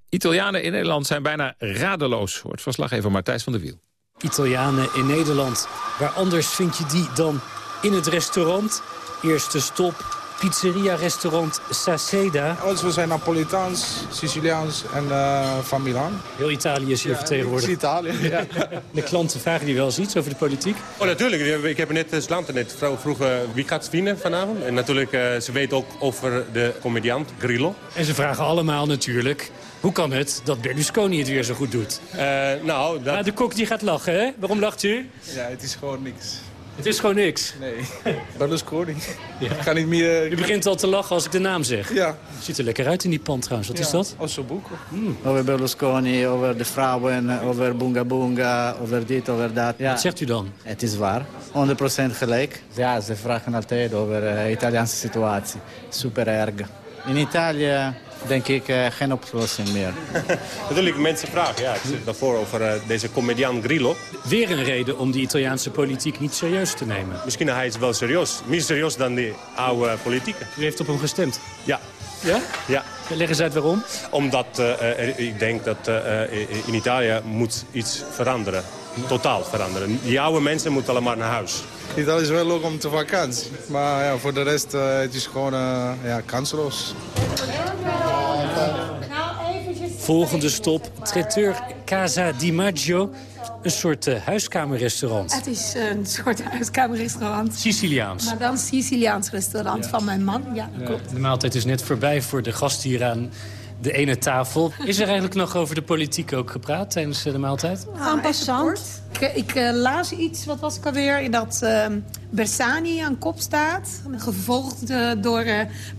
Italianen in Nederland zijn bijna radeloos... hoort verslaggever Matthijs van der Wiel. Italianen in Nederland. Waar anders vind je die dan in het restaurant? Eerste stop, pizzeria-restaurant Saceda. Ons, we zijn Napolitaans, Siciliaans en uh, van Milaan. Heel Italië is hier Ja, vertegenwoordigd. het is Italië, ja. De klanten vragen die wel eens iets over de politiek. Oh, natuurlijk. Ik heb net het land net vrouw vroegen wie gaat winnen vanavond. En natuurlijk, eh, ze weet ook over de comediant Grillo. En ze vragen allemaal natuurlijk... Hoe kan het dat Berlusconi het weer zo goed doet? nou, dat... Ah, de kok die gaat lachen, hè? Waarom lacht u? Ja, het is gewoon niks. Het is gewoon niks. Nee, Berlusconi. Ik ga niet meer... U begint al te lachen als ik de naam zeg. Ja. Ziet er lekker uit in die pan trouwens. Wat is dat? Als zo'n boek. Over Berlusconi, over de vrouwen, over Bunga Bunga, over dit, over dat. Ja. Wat zegt u dan? Het is waar. 100% gelijk. Ja, ze vragen altijd over de Italiaanse situatie. Super erg. In Italië denk ik eh, geen oplossing meer. natuurlijk, mensen vragen. Ja, ik zit daarvoor over eh, deze comediant Grillo. Weer een reden om die Italiaanse politiek niet serieus te nemen. Misschien hij is wel serieus. Meer serieus dan die oude politieke. U heeft op hem gestemd? Ja. Ja? Ja. Leg eens uit waarom. Omdat eh, er- ik denk dat in Italië moet iets veranderen. Totaal veranderen. Die oude mensen moeten allemaal naar huis. Italië is wel leuk om te vakantie. Maar ja, voor de rest uh, het is gewoon uh, ja, kansloos. Volgende stop, traiteur Casa di Maggio. Een soort uh, huiskamerrestaurant. Het is een soort huiskamerrestaurant. Siciliaans. Maar dan Siciliaans restaurant Ja. van mijn man. Ja, klopt. De maaltijd is net voorbij voor de gast hier aan de ene tafel. Is er eigenlijk nog over de politiek ook gepraat tijdens de maaltijd? En passant. Ik, ik uh, las iets, wat was ik alweer, dat uh, Bersani aan kop staat. Gevolgd uh, door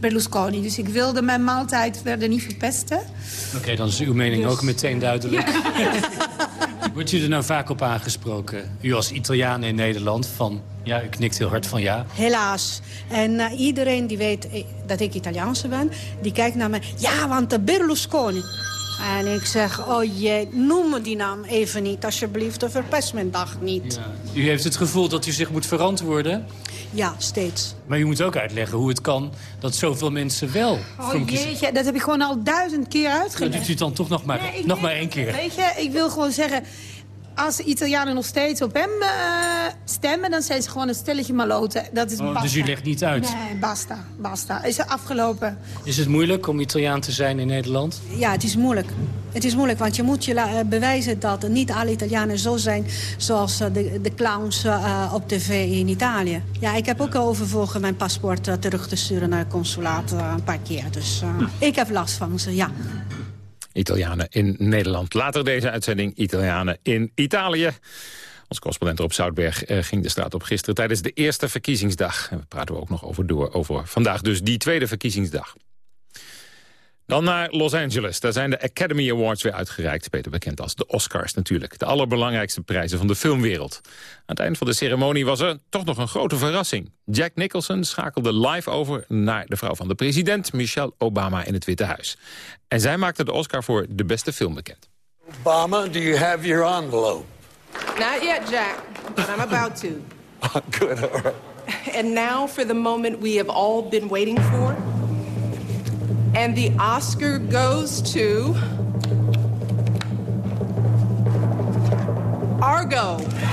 Berlusconi. Dus ik wilde mijn maaltijd verder niet verpesten. Oké, okay, dan is uw mening dus... ook meteen duidelijk. Ja. Wordt u er nou vaak op aangesproken? U als Italiaan in Nederland van... Ja, u knikt heel hard van ja. Helaas. En uh, iedereen die weet dat ik Italiaanse ben, die kijkt naar me. Ja, want de Berlusconi. En ik zeg, oh jee, noem me die naam even niet, alsjeblieft. Of verpest mijn dag niet. Ja. U heeft het gevoel dat u zich moet verantwoorden? Ja, steeds. Maar u moet ook uitleggen hoe het kan dat zoveel mensen wel Oh jeetje, dat heb ik gewoon al duizend keer uitgelegd. Dat doet u dan toch nog maar, nee, nog maar één keer. Weet je, ik wil gewoon zeggen als de Italianen nog steeds op hem uh, stemmen... dan zijn ze gewoon een stelletje maloten. Dat is oh, dus u legt niet uit? Nee, basta, basta. Is afgelopen. Is het moeilijk om Italiaan te zijn in Nederland? Ja, het is moeilijk. Het is moeilijk, want je moet je uh, bewijzen dat niet alle Italianen zo zijn... zoals uh, de, de, clowns op tv in Italië. Ja, ik heb ook overwogen mijn paspoort terug te sturen naar het consulaat een paar keer. Dus ik heb last van ze, ja. Italianen in Nederland. Later deze uitzending Italianen in Italië. Ons correspondent op Zoutberg eh, ging de straat op gisteren tijdens de eerste verkiezingsdag. En daar praten we ook nog over door over vandaag dus die tweede verkiezingsdag. Dan naar Los Angeles. Daar zijn de Academy Awards weer uitgereikt. Beter bekend als de Oscars natuurlijk. De allerbelangrijkste prijzen van de filmwereld. Aan het eind van de ceremonie was er toch nog een grote verrassing. Jack Nicholson schakelde live over naar de vrouw van de president... Michelle Obama in het Witte Huis. En zij maakte de Oscar voor de beste film bekend. Obama, do you have your envelope? Not yet, Jack, but I'm about to. Oh, good, all right. And now for the moment we have all been waiting for... And the Oscar goes to Argo. Congratulations.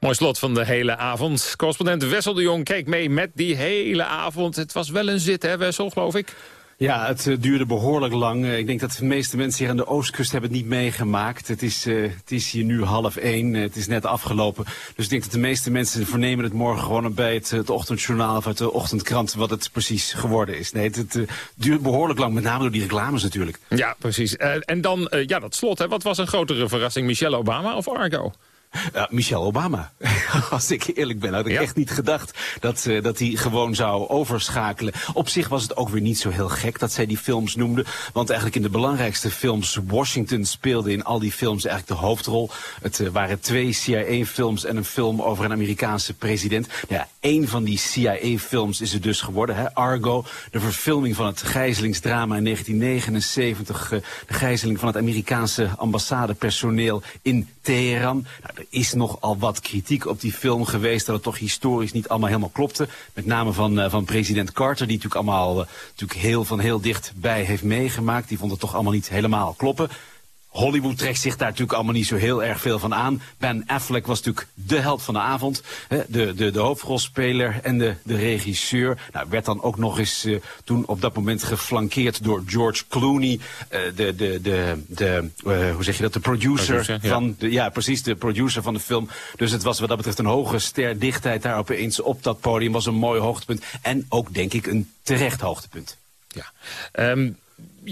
Mooi slot van de hele avond. Correspondent Wessel de Jong keek mee met die hele avond. Het was wel een zit, hè Wessel, geloof ik? Ja, het uh, duurde behoorlijk lang. Uh, ik denk dat de meeste mensen hier aan de oostkust hebben het niet meegemaakt. Het is, uh, het is hier nu half één. het is net afgelopen. Dus ik denk dat de meeste mensen vernemen het morgen gewoon bij het, het ochtendjournaal of uit de ochtendkrant wat het precies geworden is. Nee, het, het duurt behoorlijk lang, met name door die reclames natuurlijk. Ja, precies. en dan, ja, dat slot. Hè. Wat was een grotere verrassing, Michelle Obama of Argo? Uh, Michelle Obama. Als ik eerlijk ben, had ik echt niet gedacht dat, uh, dat hij gewoon zou overschakelen. Op zich was het ook weer niet zo heel gek dat zij die films noemde. Want eigenlijk in de belangrijkste films, Washington speelde in al die films eigenlijk de hoofdrol. Het uh, waren twee CIA-films en een film over een Amerikaanse president. Nou ja, één van die CIA-films is er dus geworden, hè? Argo. De verfilming van het gijzelingsdrama in 1979. de gijzeling van het Amerikaanse ambassadepersoneel in Teheran. Nou, er is nogal wat kritiek op die film geweest... dat het toch historisch niet allemaal helemaal klopte. Met name van, uh, van president Carter, die natuurlijk allemaal uh, natuurlijk heel, van heel dichtbij heeft meegemaakt. Die vond het toch allemaal niet helemaal kloppen. Hollywood trekt zich daar natuurlijk allemaal niet zo heel erg veel van aan. Ben Affleck was natuurlijk de held van de avond. Hè, de, de, de hoofdrolspeler en de, de regisseur. Nou, werd dan ook nog eens uh, toen op dat moment geflankeerd door George Clooney. Uh, de, de, de, de uh, hoe zeg je dat, de producer, producer ja. van... De, ja, precies, de producer van de film. Dus het was wat dat betreft een hoge sterdichtheid daar opeens op dat podium. Was een mooi hoogtepunt. En ook, denk ik, een terecht hoogtepunt. Ja. Um,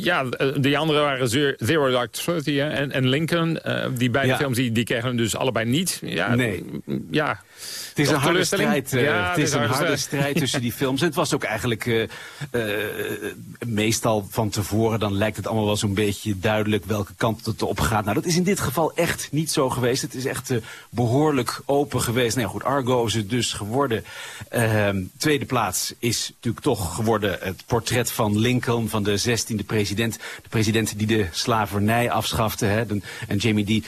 ja, de andere waren Zero Dark Thirty en, en Lincoln. Uh, die beide ja. films die, die kregen dus allebei niet. Ja, nee. Ja. Het is een harde strijd, ja, het is, een harde strijd. strijd tussen die films. Het was ook eigenlijk uh, meestal van tevoren... dan lijkt het allemaal wel zo'n beetje duidelijk welke kant het op gaat. Nou, dat is in dit geval echt niet zo geweest. Het is echt behoorlijk open geweest. Nou ja, goed, Argo is het dus geworden. Ehm, tweede plaats is natuurlijk toch geworden het portret van Lincoln... van de 16e president. De president die de slavernij afschafte. Hè, en Jamie D.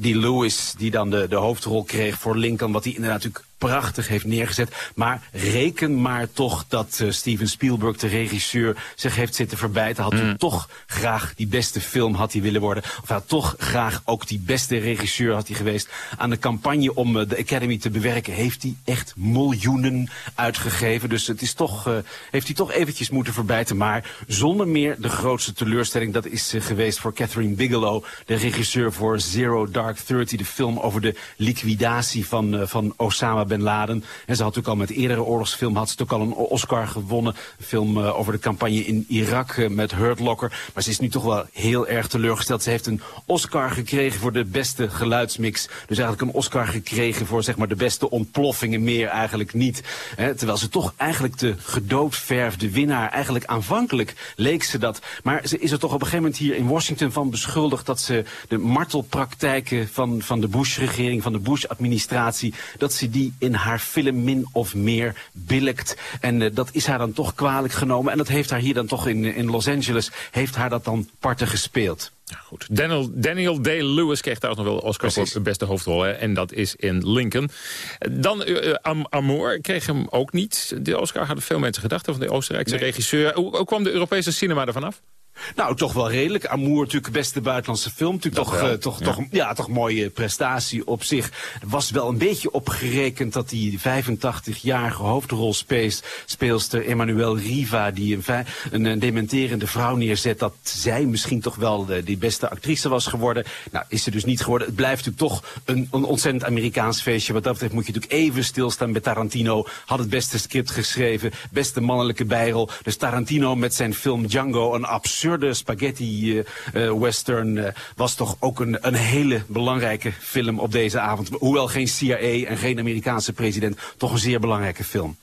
D. Lewis die dan de, de hoofdrol kreeg voor Lincoln wat hij inderdaad natuurlijk prachtig heeft neergezet. Maar reken maar toch dat uh, Steven Spielberg, de regisseur, zich heeft zitten verbijten. Had mm. toch graag die beste film had hij willen worden. Of had toch graag ook die beste regisseur had hij geweest. Aan de campagne om uh, de Academy te bewerken heeft hij echt miljoenen uitgegeven. Dus het is toch, uh, heeft hij toch eventjes moeten verbijten. Maar zonder meer de grootste teleurstelling. Dat is geweest voor Catherine Bigelow, de regisseur voor Zero Dark Thirty. De film over de liquidatie van, van Osama Bin Laden. En ze had natuurlijk al met eerdere oorlogsfilm had ze ook al een Oscar gewonnen. Een film uh, over de campagne in Irak uh, met Hurt Locker. Maar ze is nu toch wel heel erg teleurgesteld. Ze heeft een Oscar gekregen voor de beste geluidsmix. Dus eigenlijk een Oscar gekregen voor zeg maar de beste ontploffingen. Meer eigenlijk niet. Terwijl ze toch eigenlijk de gedoodverfde winnaar. Eigenlijk aanvankelijk leek ze dat. Maar ze is er toch op een gegeven moment hier in Washington van beschuldigd dat ze de martelpraktijken van, van de Bush-regering, van de Bush-administratie, dat ze die in haar film min of meer billikt. En uh, dat is haar dan toch kwalijk genomen. En dat heeft haar hier dan toch in, in Los Angeles, heeft haar dat dan parten gespeeld. Ja, goed. Daniel, Daniel Day-Lewis kreeg trouwens nog wel Oscar Precies. voor de beste hoofdrol. Hè, en dat is in Lincoln. Dan uh, Am Amour kreeg hem ook niet. De Oscar hadden veel mensen gedacht van de Oostenrijkse nee. regisseur. Hoe, hoe kwam de Europese cinema ervan af? Nou, toch wel redelijk. Amour natuurlijk beste buitenlandse film. Natuurlijk toch, uh, toch, ja. toch, ja, toch mooie prestatie op zich. Er was wel een beetje opgerekend dat die 85-jarige hoofdrolspeelster Emmanuel Riva... die een, een, een, dementerende vrouw neerzet... dat zij misschien toch wel de, die beste actrice was geworden. Nou, is ze dus niet geworden. Het blijft natuurlijk toch een, een ontzettend Amerikaans feestje. Wat dat betreft moet je natuurlijk even stilstaan bij Tarantino. Had het beste script geschreven. Beste mannelijke bijrol. Dus Tarantino met zijn film Django, een absurd absurde spaghetti uh, uh, western uh, was toch ook een, een hele belangrijke film op deze avond. Hoewel geen CIA en geen Amerikaanse president, toch een zeer belangrijke film.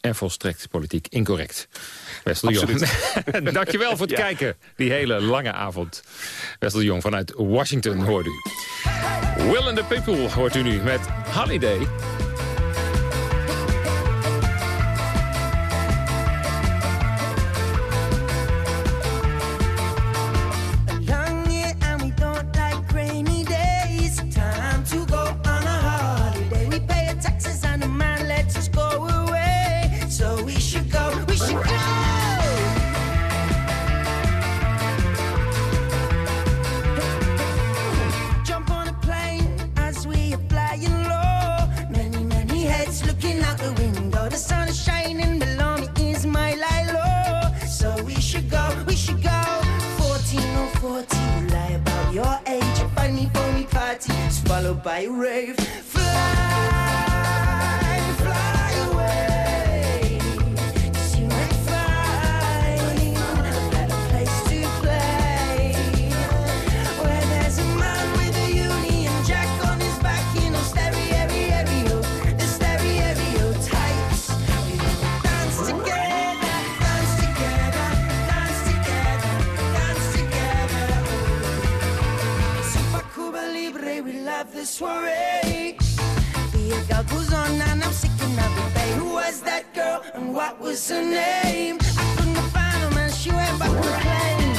En volstrekt politiek incorrect. Wessel Jong, dankjewel voor het ja. kijken. Die hele lange avond. Wessel Jong vanuit Washington hoort u. Will and the People hoort u nu met Holiday. By rave. Soiree. Be a girl goes on and I'm sick of babe. Who was that girl and what was her name? I couldn't find her, man. She went back to plane.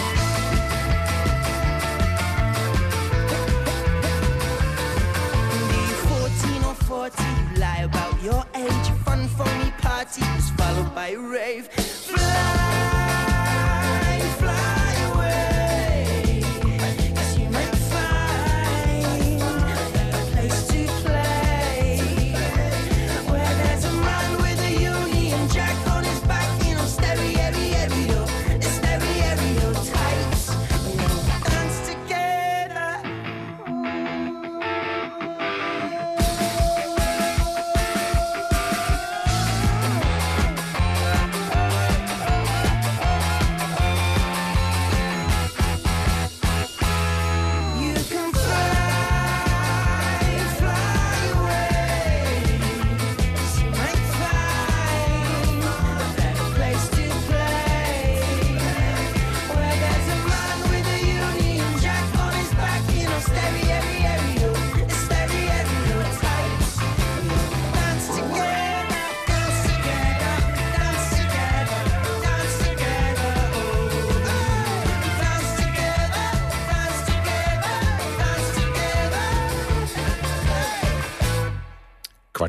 Be 14 or 40, you lie about your age. Fun, phony party was followed by a rave.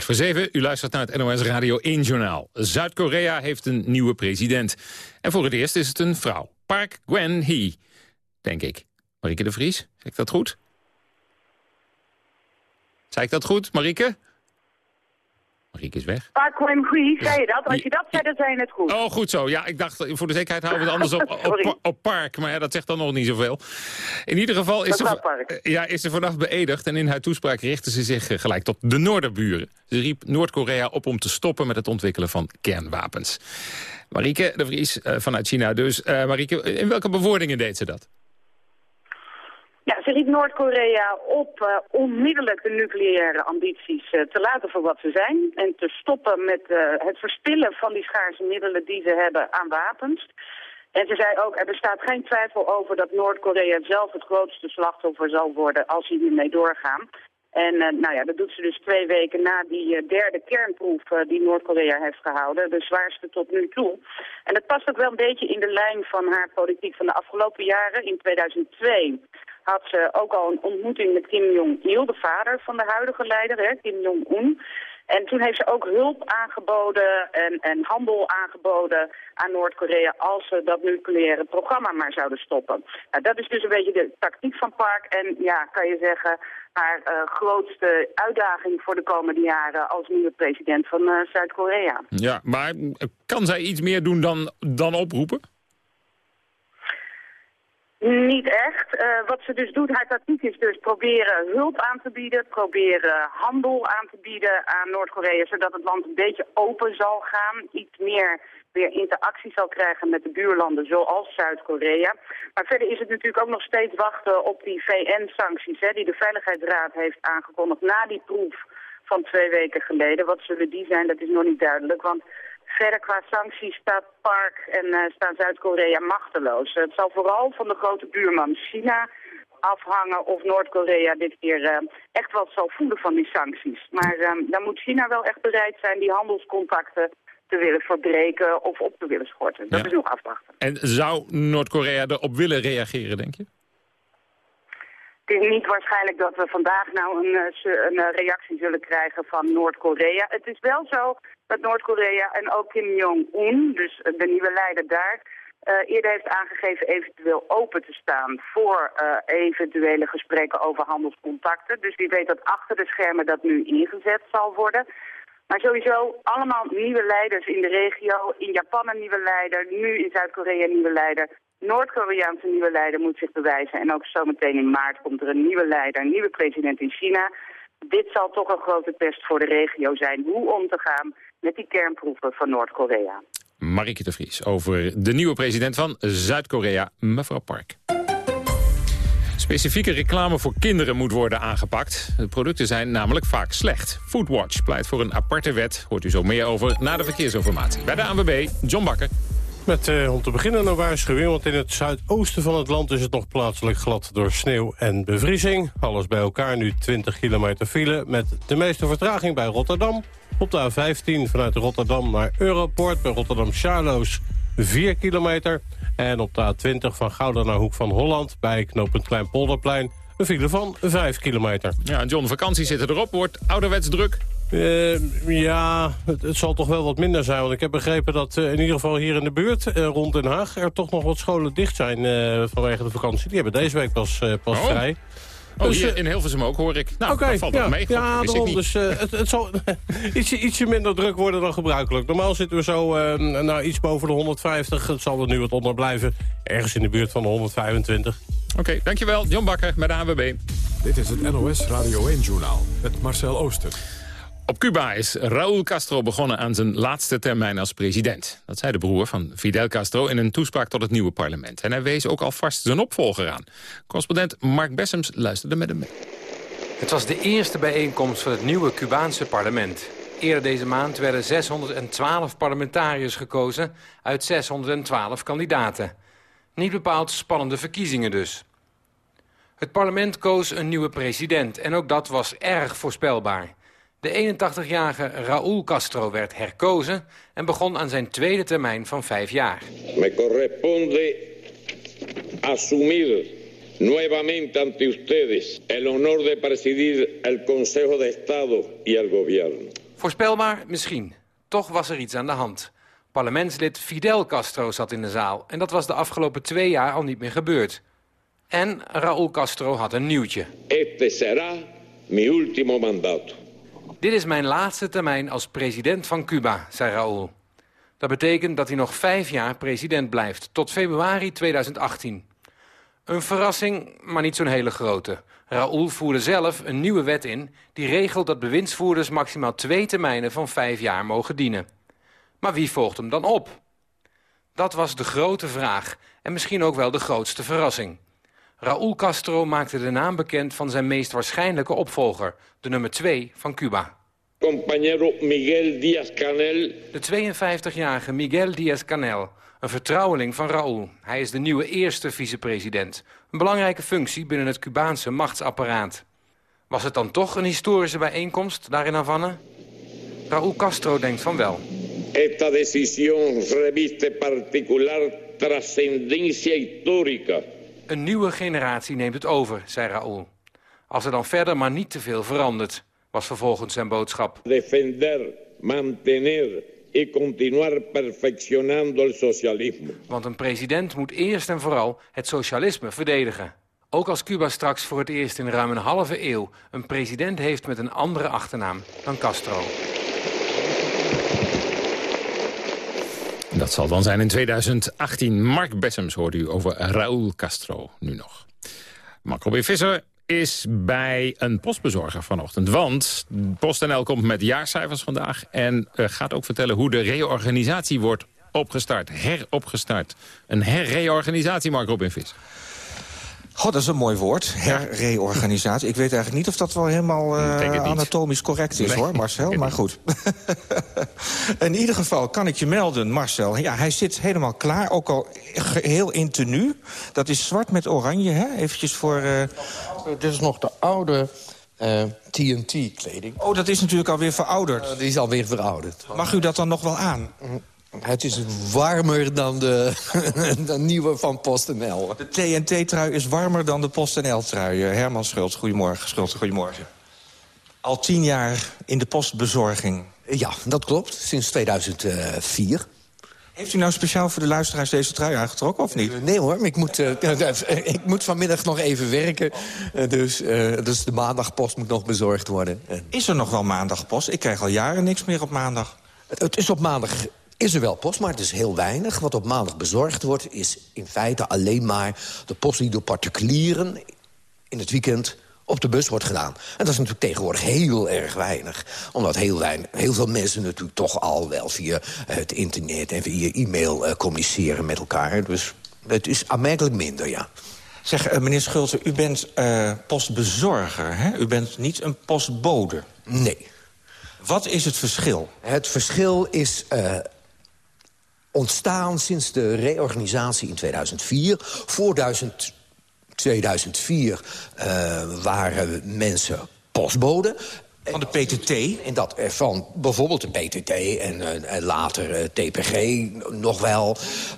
Voor zeven, u luistert naar het NOS Radio 1 Journaal. Zuid-Korea heeft een nieuwe president. En voor het eerst is het een vrouw. Park Gwen-hee, denk ik. Marieke de Vries, zeg ik dat goed? Zei ik dat goed, Marieke? Marieke is weg. Wembley, zei je dat? Als je dat zei, dan zei je het goed. Oh, goed zo. Ja, ik dacht, voor de zekerheid houden we het anders op, op, op, park. Maar ja, dat zegt dan nog niet zoveel. In ieder geval is ze, ja, is ze vannacht beëdigd. En in haar toespraak richtte ze zich eh, gelijk tot de Noorderburen. Ze riep Noord-Korea op om te stoppen met het ontwikkelen van kernwapens. Marieke de Vries uh, vanuit China dus. Uh, Marieke, in welke bewoordingen deed ze dat? Noord-Korea op uh, onmiddellijk de nucleaire ambities uh, te laten voor wat ze zijn. En te stoppen met uh, het verspillen van die schaarse middelen die ze hebben aan wapens. En ze zei ook, er bestaat geen twijfel over dat Noord-Korea zelf het grootste slachtoffer zal worden als ze hiermee doorgaan. En nou ja, dat doet ze dus twee weken na die derde kernproef die Noord-Korea heeft gehouden. De zwaarste tot nu toe. En dat past ook wel een beetje in de lijn van haar politiek van de afgelopen jaren. In 2002 had ze ook al een ontmoeting met Kim Jong-il, de vader van de huidige leider, hè, Kim Jong-un. En toen heeft ze ook hulp aangeboden en, en handel aangeboden aan Noord-Korea als ze dat nucleaire programma maar zouden stoppen. Nou, dat is dus een beetje de tactiek van Park en ja, kan je zeggen, haar uh, grootste uitdaging voor de komende jaren als nieuwe president van uh, Zuid-Korea. Ja, maar kan zij iets meer doen dan, dan oproepen? Niet echt. Uh, wat ze dus doet, haar tactiek is dus proberen hulp aan te bieden, proberen handel aan te bieden aan Noord-Korea, zodat het land een beetje open zal gaan, iets meer weer interactie zal krijgen met de buurlanden zoals Zuid-Korea. Maar verder is het natuurlijk ook nog steeds wachten op die VN-sancties die de Veiligheidsraad heeft aangekondigd na die proef van twee weken geleden. Wat zullen die zijn, dat is nog niet duidelijk, want Verder qua sancties staat Park en uh, staan Zuid-Korea machteloos. Het zal vooral van de grote buurman China afhangen of Noord-Korea dit keer uh, echt wat zal voelen van die sancties. Maar uh, dan moet China wel echt bereid zijn die handelscontacten te willen verbreken of op te willen schorten. Dat is nog afwachten. En zou Noord-Korea erop willen reageren, denk je? Het is niet waarschijnlijk dat we vandaag nou een, een reactie zullen krijgen van Noord-Korea. Het is wel zo dat Noord-Korea en ook Kim Jong-un, dus de nieuwe leider daar, eerder heeft aangegeven eventueel open te staan voor eventuele gesprekken over handelscontacten. Dus wie weet dat achter de schermen dat nu ingezet zal worden. Maar sowieso allemaal nieuwe leiders in de regio. In Japan een nieuwe leider, nu in Zuid-Korea een nieuwe leider. Noord-Koreaanse nieuwe leider moet zich bewijzen. En ook zometeen in maart komt er een nieuwe leider, een nieuwe president in China. Dit zal toch een grote test voor de regio zijn. Hoe om te gaan met die kernproeven van Noord-Korea. Marieke de Vries over de nieuwe president van Zuid-Korea, mevrouw Park. Specifieke reclame voor kinderen moet worden aangepakt. De producten zijn namelijk vaak slecht. Foodwatch pleit voor een aparte wet. Hoort u zo meer over na de verkeersinformatie. Bij de ANWB, John Bakker. Met uh, om te beginnen een waarschuwing, want in het zuidoosten van het land is het nog plaatselijk glad door sneeuw en bevriezing. Alles bij elkaar nu 20 kilometer file met de meeste vertraging bij Rotterdam. Op de A15 vanuit Rotterdam naar Europort bij Rotterdam-Charloes 4 kilometer. En op de A20 van Gouda naar Hoek van Holland bij knooppunt Kleinpolderplein een file van 5 kilometer. Ja, John, vakantie zitten erop. Wordt ouderwets druk? Uh, ja, het, het, zal toch wel wat minder zijn. Want ik heb begrepen dat uh, in ieder geval hier in de buurt, uh, rond Den Haag... er toch nog wat scholen dicht zijn vanwege de vakantie. Die hebben deze week pas, pas oh. vrij. Oh, dus, hier in Hilversum ook, hoor ik. Nou, okay, dat valt ja, nog mee. Ja, daarom, dus het, het, zal ietsje, ietsje minder druk worden dan gebruikelijk. Normaal zitten we zo nou, iets boven de 150. Het zal er nu wat onder blijven. Ergens in de buurt van de 125. Oké, okay, dankjewel. John Bakker met de AWB. Dit is het NOS Radio 1-journaal met Marcel Ooster. Op Cuba is Raúl Castro begonnen aan zijn laatste termijn als president. Dat zei de broer van Fidel Castro in een toespraak tot het nieuwe parlement. En hij wees ook alvast zijn opvolger aan. Correspondent Mark Bessems luisterde met hem mee. Het was de eerste bijeenkomst van het nieuwe Cubaanse parlement. Eerder deze maand werden 612 parlementariërs gekozen uit 612 kandidaten. Niet bepaald spannende verkiezingen dus. Het parlement koos een nieuwe president en ook dat was erg voorspelbaar. De 81-jarige Raúl Castro werd herkozen en begon aan zijn tweede termijn van vijf jaar. Me corresponde asumir nuevamente ante ustedes el honor de presidir el Consejo de Estado y el Gobierno. Voorspelbaar misschien. Toch was er iets aan de hand. Parlementslid Fidel Castro zat in de zaal en dat was de afgelopen twee jaar al niet meer gebeurd. En Raúl Castro had een nieuwtje. Este será mi último mandato. Dit is mijn laatste termijn als president van Cuba, zei Raúl. Dat betekent dat hij nog vijf jaar president blijft, tot februari 2018. Een verrassing, maar niet zo'n hele grote. Raúl voerde zelf een nieuwe wet in... die regelt dat bewindsvoerders maximaal twee termijnen van vijf jaar mogen dienen. Maar wie volgt hem dan op? Dat was de grote vraag en misschien ook wel de grootste verrassing. Raúl Castro maakte de naam bekend van zijn meest waarschijnlijke opvolger... de nummer 2 van Cuba. Compañero Miguel Díaz-Canel. De 52-jarige Miguel Díaz-Canel, een vertrouweling van Raúl. Hij is de nieuwe eerste vicepresident. Een belangrijke functie binnen het Cubaanse machtsapparaat. Was het dan toch een historische bijeenkomst daar in Havana? Raúl Castro denkt van wel. Esta decisión reviste particular trascendencia histórica. Een nieuwe generatie neemt het over, zei Raúl. Als er dan verder maar niet te veel verandert, was vervolgens zijn boodschap. Defender, mantener y continuar perfeccionando el socialismo. Want een president moet eerst en vooral het socialisme verdedigen. Ook als Cuba straks voor het eerst in ruim een halve eeuw... een president heeft met een andere achternaam dan Castro. Dat zal dan zijn in 2018. Mark Bessems hoorde u over Raúl Castro nu nog. Mark Robin Visser is bij een postbezorger vanochtend. Want PostNL komt met jaarcijfers vandaag... en uh, gaat ook vertellen hoe de reorganisatie wordt opgestart. Heropgestart. Een herreorganisatie, Mark Robin Visser. God, dat is een mooi woord. Herreorganisatie. Ik weet eigenlijk niet of dat wel helemaal uh, anatomisch correct is, nee. hoor, Marcel. Maar goed. in ieder geval kan ik je melden, Marcel. Ja, hij zit helemaal klaar, ook al heel in tenue. Dat is zwart met oranje, hè? Eventjes voor... Uh... Dit is nog de oude... Uh, TNT-kleding. Oh, dat is natuurlijk alweer verouderd. Uh, die is alweer verouderd. Mag u dat dan nog wel aan? Het is warmer dan de, nieuwe van PostNL. De TNT-trui is warmer dan de PostNL-trui. Herman Schultz, goedemorgen. Schultz, goedemorgen. Al tien jaar in de postbezorging. Ja, dat klopt. Sinds 2004. Heeft u nou speciaal voor de luisteraars deze trui aangetrokken, of niet? Nee hoor, ik moet, uh, ik moet vanmiddag nog even werken. Uh, dus, uh, dus de maandagpost moet nog bezorgd worden. Is er nog wel maandagpost? Ik krijg al jaren niks meer op maandag. Het is op maandag is er wel post, maar het is heel weinig. Wat op maandag bezorgd wordt, is in feite alleen maar... de post die door particulieren in het weekend op de bus wordt gedaan. En dat is natuurlijk tegenwoordig heel erg weinig. Omdat heel, weinig, heel veel mensen natuurlijk toch al wel via het internet... en via e-mail uh, communiceren met elkaar. Dus het is aanmerkelijk minder, ja. Zeg, uh, meneer Schulze, u bent uh, postbezorger, hè? U bent niet een postbode. Nee. Wat is het verschil? Het verschil is ontstaan sinds de reorganisatie in 2004. Voor 2004 uh, waren mensen postbode. Van de PTT? En dat van bijvoorbeeld de PTT en, uh, en later uh, TPG nog wel.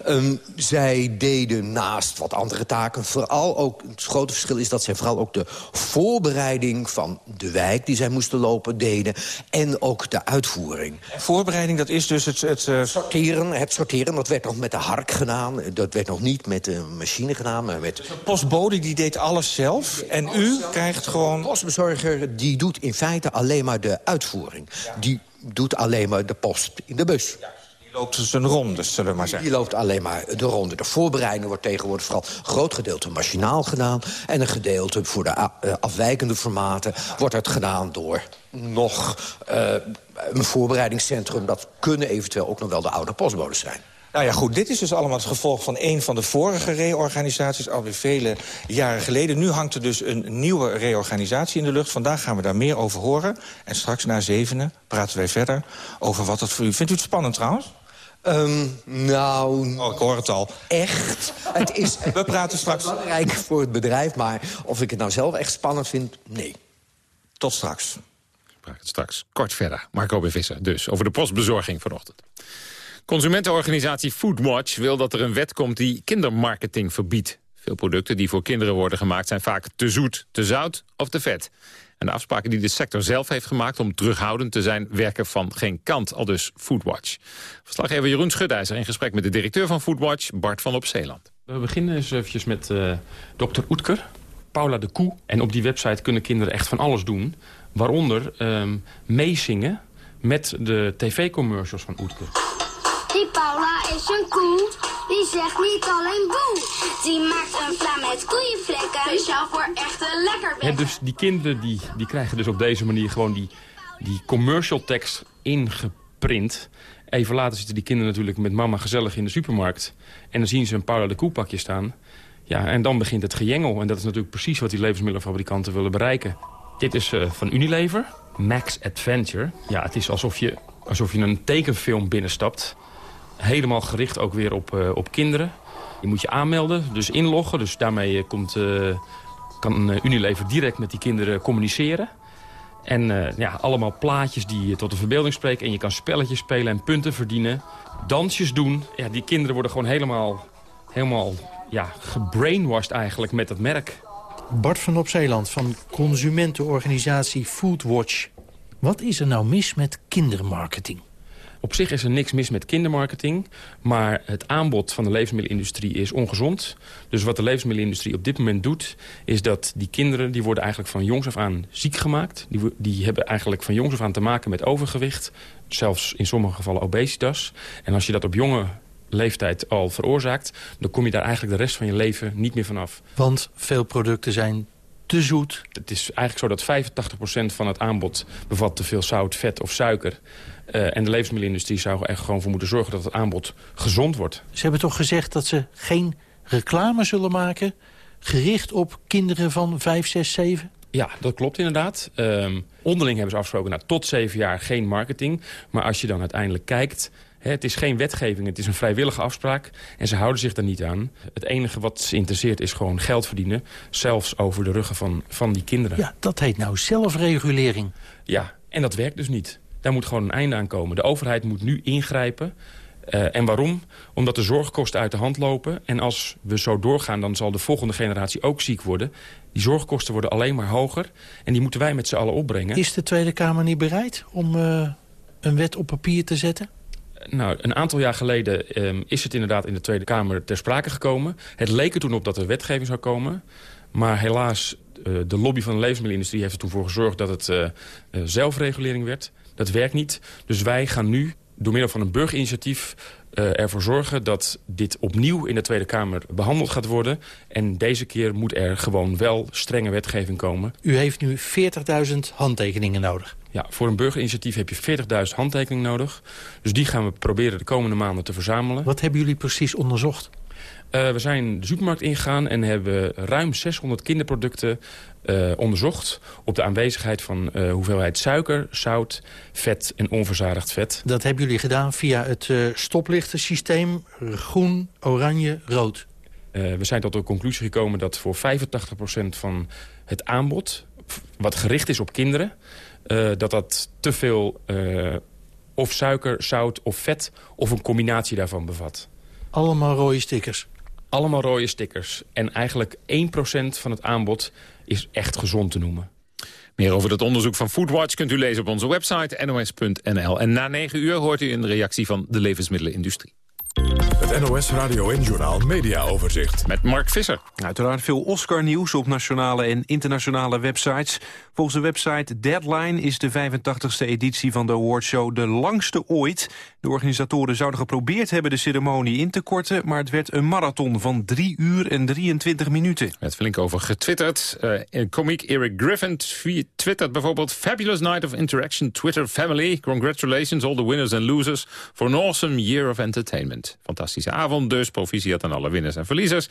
Um, zij deden naast wat andere taken vooral ook... het grote verschil is dat zij vooral ook de voorbereiding van de wijk... die zij moesten lopen, deden. En ook de uitvoering. Voorbereiding, dat is dus het... het uh... sorteren, het sorteren, dat werd nog met de hark gedaan. Dat werd nog niet met de machine gedaan, maar met... De postbode die deed alles zelf en alles u zelf. krijgt gewoon... De postbezorger die doet in feite alleen maar de uitvoering. Ja. Die doet alleen maar de post in de bus. Ja. Die loopt dus een ronde, zullen we maar zeggen. Die loopt alleen maar de ronde. De voorbereiding wordt tegenwoordig vooral een groot gedeelte machinaal gedaan. En een gedeelte voor de afwijkende formaten wordt het gedaan door nog uh, een voorbereidingscentrum. Dat kunnen eventueel ook nog wel de oude postbodes zijn. Nou ja, goed, dit is dus allemaal het gevolg van een van de vorige reorganisaties... alweer vele jaren geleden. Nu hangt er dus een nieuwe reorganisatie in de lucht. Vandaag gaan we daar meer over horen. En straks na zevenen praten wij verder over wat het voor u... Vindt u het spannend trouwens? Um, nou... Oh, ik hoor het al. Echt? Het is we praten straks. belangrijk voor het bedrijf, maar of ik het nou zelf echt spannend vind, nee. Tot straks. We praten straks kort verder. Marco B. Visser dus, over de postbezorging vanochtend. Consumentenorganisatie Foodwatch wil dat er een wet komt die kindermarketing verbiedt. Veel producten die voor kinderen worden gemaakt zijn vaak te zoet, te zout of te vet. En de afspraken die de sector zelf heeft gemaakt om terughoudend te zijn... werken van geen kant, al dus Foodwatch. Verslaggever Jeroen Schudijzer in gesprek met de directeur van Foodwatch, Bart van op Zeeland. We beginnen eens eventjes met uh, dokter Oetker. Paula de Koe. En op die website kunnen kinderen echt van alles doen. Waaronder ehm, meezingen met de tv-commercials van Oetker. Die Paula is een koe, die zegt niet alleen boe. Die maakt een vla met koeienvlekken, speciaal voor echte lekker dus die kinderen die, die krijgen dus op deze manier gewoon die, die commercial tekst ingeprint. Even later zitten die kinderen natuurlijk met mama gezellig in de supermarkt. En dan zien ze een Paula de Koe-pakje staan. Ja, en dan begint het gejengel. En dat is natuurlijk precies wat die levensmiddelenfabrikanten willen bereiken. Dit is uh, van Unilever, Max Adventure. Ja, het is alsof je, alsof je een tekenfilm binnenstapt. Helemaal gericht ook weer op, uh, op kinderen. Je moet je aanmelden, dus inloggen. Dus daarmee komt, uh, kan Unilever direct met die kinderen communiceren. En ja, allemaal plaatjes die tot de verbeelding spreken. En je kan spelletjes spelen en punten verdienen. Dansjes doen. Ja, die kinderen worden gewoon helemaal, helemaal ja, gebrainwashed eigenlijk met dat merk. Bart van Op-Zeeland van consumentenorganisatie Foodwatch. Wat is er nou mis met kindermarketing? Op zich is er niks mis met kindermarketing. Maar het aanbod van de levensmiddelenindustrie is ongezond. Dus wat de levensmiddelenindustrie op dit moment doet... is dat die kinderen die worden eigenlijk van jongs af aan ziek gemaakt. Die, die hebben eigenlijk van jongs af aan te maken met overgewicht. Zelfs in sommige gevallen obesitas. En als je dat op jonge leeftijd al veroorzaakt... dan kom je daar eigenlijk de rest van je leven niet meer vanaf. Want veel producten zijn te zoet. Het is eigenlijk zo dat 85% van het aanbod bevat te veel zout, vet of suiker. Uh, en de levensmiddelenindustrie zou er gewoon voor moeten zorgen dat het aanbod gezond wordt. Ze hebben toch gezegd dat ze geen reclame zullen maken... gericht op kinderen van 5, 6, 7? Ja, dat klopt inderdaad. Um, onderling hebben ze afgesproken, nou, tot zeven jaar geen marketing. Maar als je dan uiteindelijk kijkt... het is geen wetgeving, het is een vrijwillige afspraak. En ze houden zich daar niet aan. Het enige wat ze interesseert is gewoon geld verdienen. Zelfs over de ruggen van, van die kinderen. Ja, dat heet nou zelfregulering. Ja, en dat werkt dus niet. Daar moet gewoon een einde aan komen. De overheid moet nu ingrijpen. Uh, en waarom? Omdat de zorgkosten uit de hand lopen. En als we zo doorgaan, dan zal de volgende generatie ook ziek worden. Die zorgkosten worden alleen maar hoger. En die moeten wij met z'n allen opbrengen. Is de Tweede Kamer niet bereid om uh, een wet op papier te zetten? Nou, een aantal jaar geleden um, is het inderdaad in de Tweede Kamer ter sprake gekomen. Het leek er toen op dat er wetgeving zou komen. Maar helaas, uh, de lobby van de levensmiddelenindustrie heeft er toen voor gezorgd... dat het zelfregulering werd. Dat werkt niet. Dus wij gaan nu door middel van een burgerinitiatief ervoor zorgen dat dit opnieuw in de Tweede Kamer behandeld gaat worden. En deze keer moet er gewoon wel strenge wetgeving komen. U heeft nu 40.000 handtekeningen nodig. Ja, voor een burgerinitiatief heb je 40.000 handtekeningen nodig. Dus die gaan we proberen de komende maanden te verzamelen. Wat hebben jullie precies onderzocht? Uh, we zijn de supermarkt ingegaan en hebben ruim 600 kinderproducten uh, onderzocht... op de aanwezigheid van uh, hoeveelheid suiker, zout, vet en onverzadigd vet. Dat hebben jullie gedaan via het stoplichtensysteem groen, oranje, rood. we zijn tot de conclusie gekomen dat voor 85% van het aanbod... wat gericht is op kinderen, dat dat te veel of suiker, zout of vet... of een combinatie daarvan bevat. Allemaal rode stickers? allemaal rode stickers. En eigenlijk 1% van het aanbod is echt gezond te noemen. Meer over het onderzoek van Foodwatch kunt u lezen op onze website nos.nl. En na 9 uur hoort u een reactie van de levensmiddelenindustrie. Het NOS Radio en Journal Media Overzicht. Met Mark Visser. Uiteraard veel Oscar-nieuws op nationale en internationale websites. Volgens de website Deadline is de 85e editie van de awardshow de langste ooit. De organisatoren zouden geprobeerd hebben de ceremonie in te korten... maar het werd een marathon van 3 uur en 23 minuten. Het werd flink over getwitterd. Uh, komiek Eric Griffin twittert bijvoorbeeld... Fabulous night of interaction, Twitter family. Congratulations all the winners and losers... for an awesome year of entertainment. Fantastische avond dus. Proficiat aan alle winnaars en verliezers.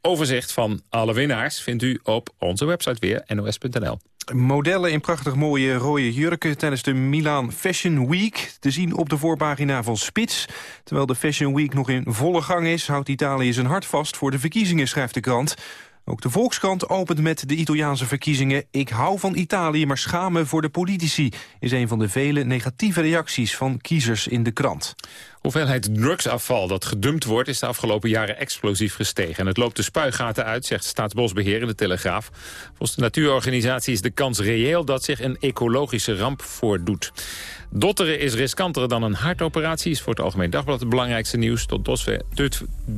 Overzicht van alle winnaars vindt u op onze website weer, nos.nl. Modellen in prachtig mooie rode jurken tijdens de Milaan Fashion Week. Te zien op de voorpagina van Spits. Terwijl de Fashion Week nog in volle gang is... houdt Italië zijn hart vast voor de verkiezingen, schrijft de krant. Ook de Volkskrant opent met de Italiaanse verkiezingen. Ik hou van Italië, maar schaam me voor de politici... is een van de vele negatieve reacties van kiezers in de krant. Hoeveelheid drugsafval dat gedumpt wordt... is de afgelopen jaren explosief gestegen. En het loopt de spuigaten uit, zegt Staatsbosbeheer in de Telegraaf. Volgens de natuurorganisatie is de kans reëel... dat zich een ecologische ramp voordoet. Dotteren is riskanter dan een hartoperatie... is voor het Algemeen Dagblad het belangrijkste nieuws. Tot, dosver,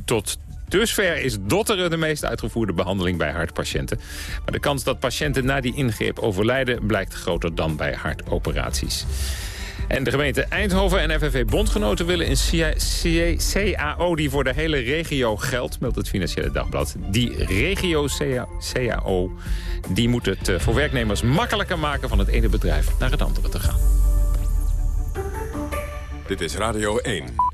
tot Dusver is dotteren de meest uitgevoerde behandeling bij hartpatiënten. Maar de kans dat patiënten na die ingreep overlijden... blijkt groter dan bij hartoperaties. En de gemeente Eindhoven en FNV Bondgenoten willen een CAO die voor de hele regio geldt, meldt het Financiële Dagblad. Die regio CAO die moet het eh, voor werknemers makkelijker maken van het ene bedrijf naar het andere te gaan. Dit is Radio 1.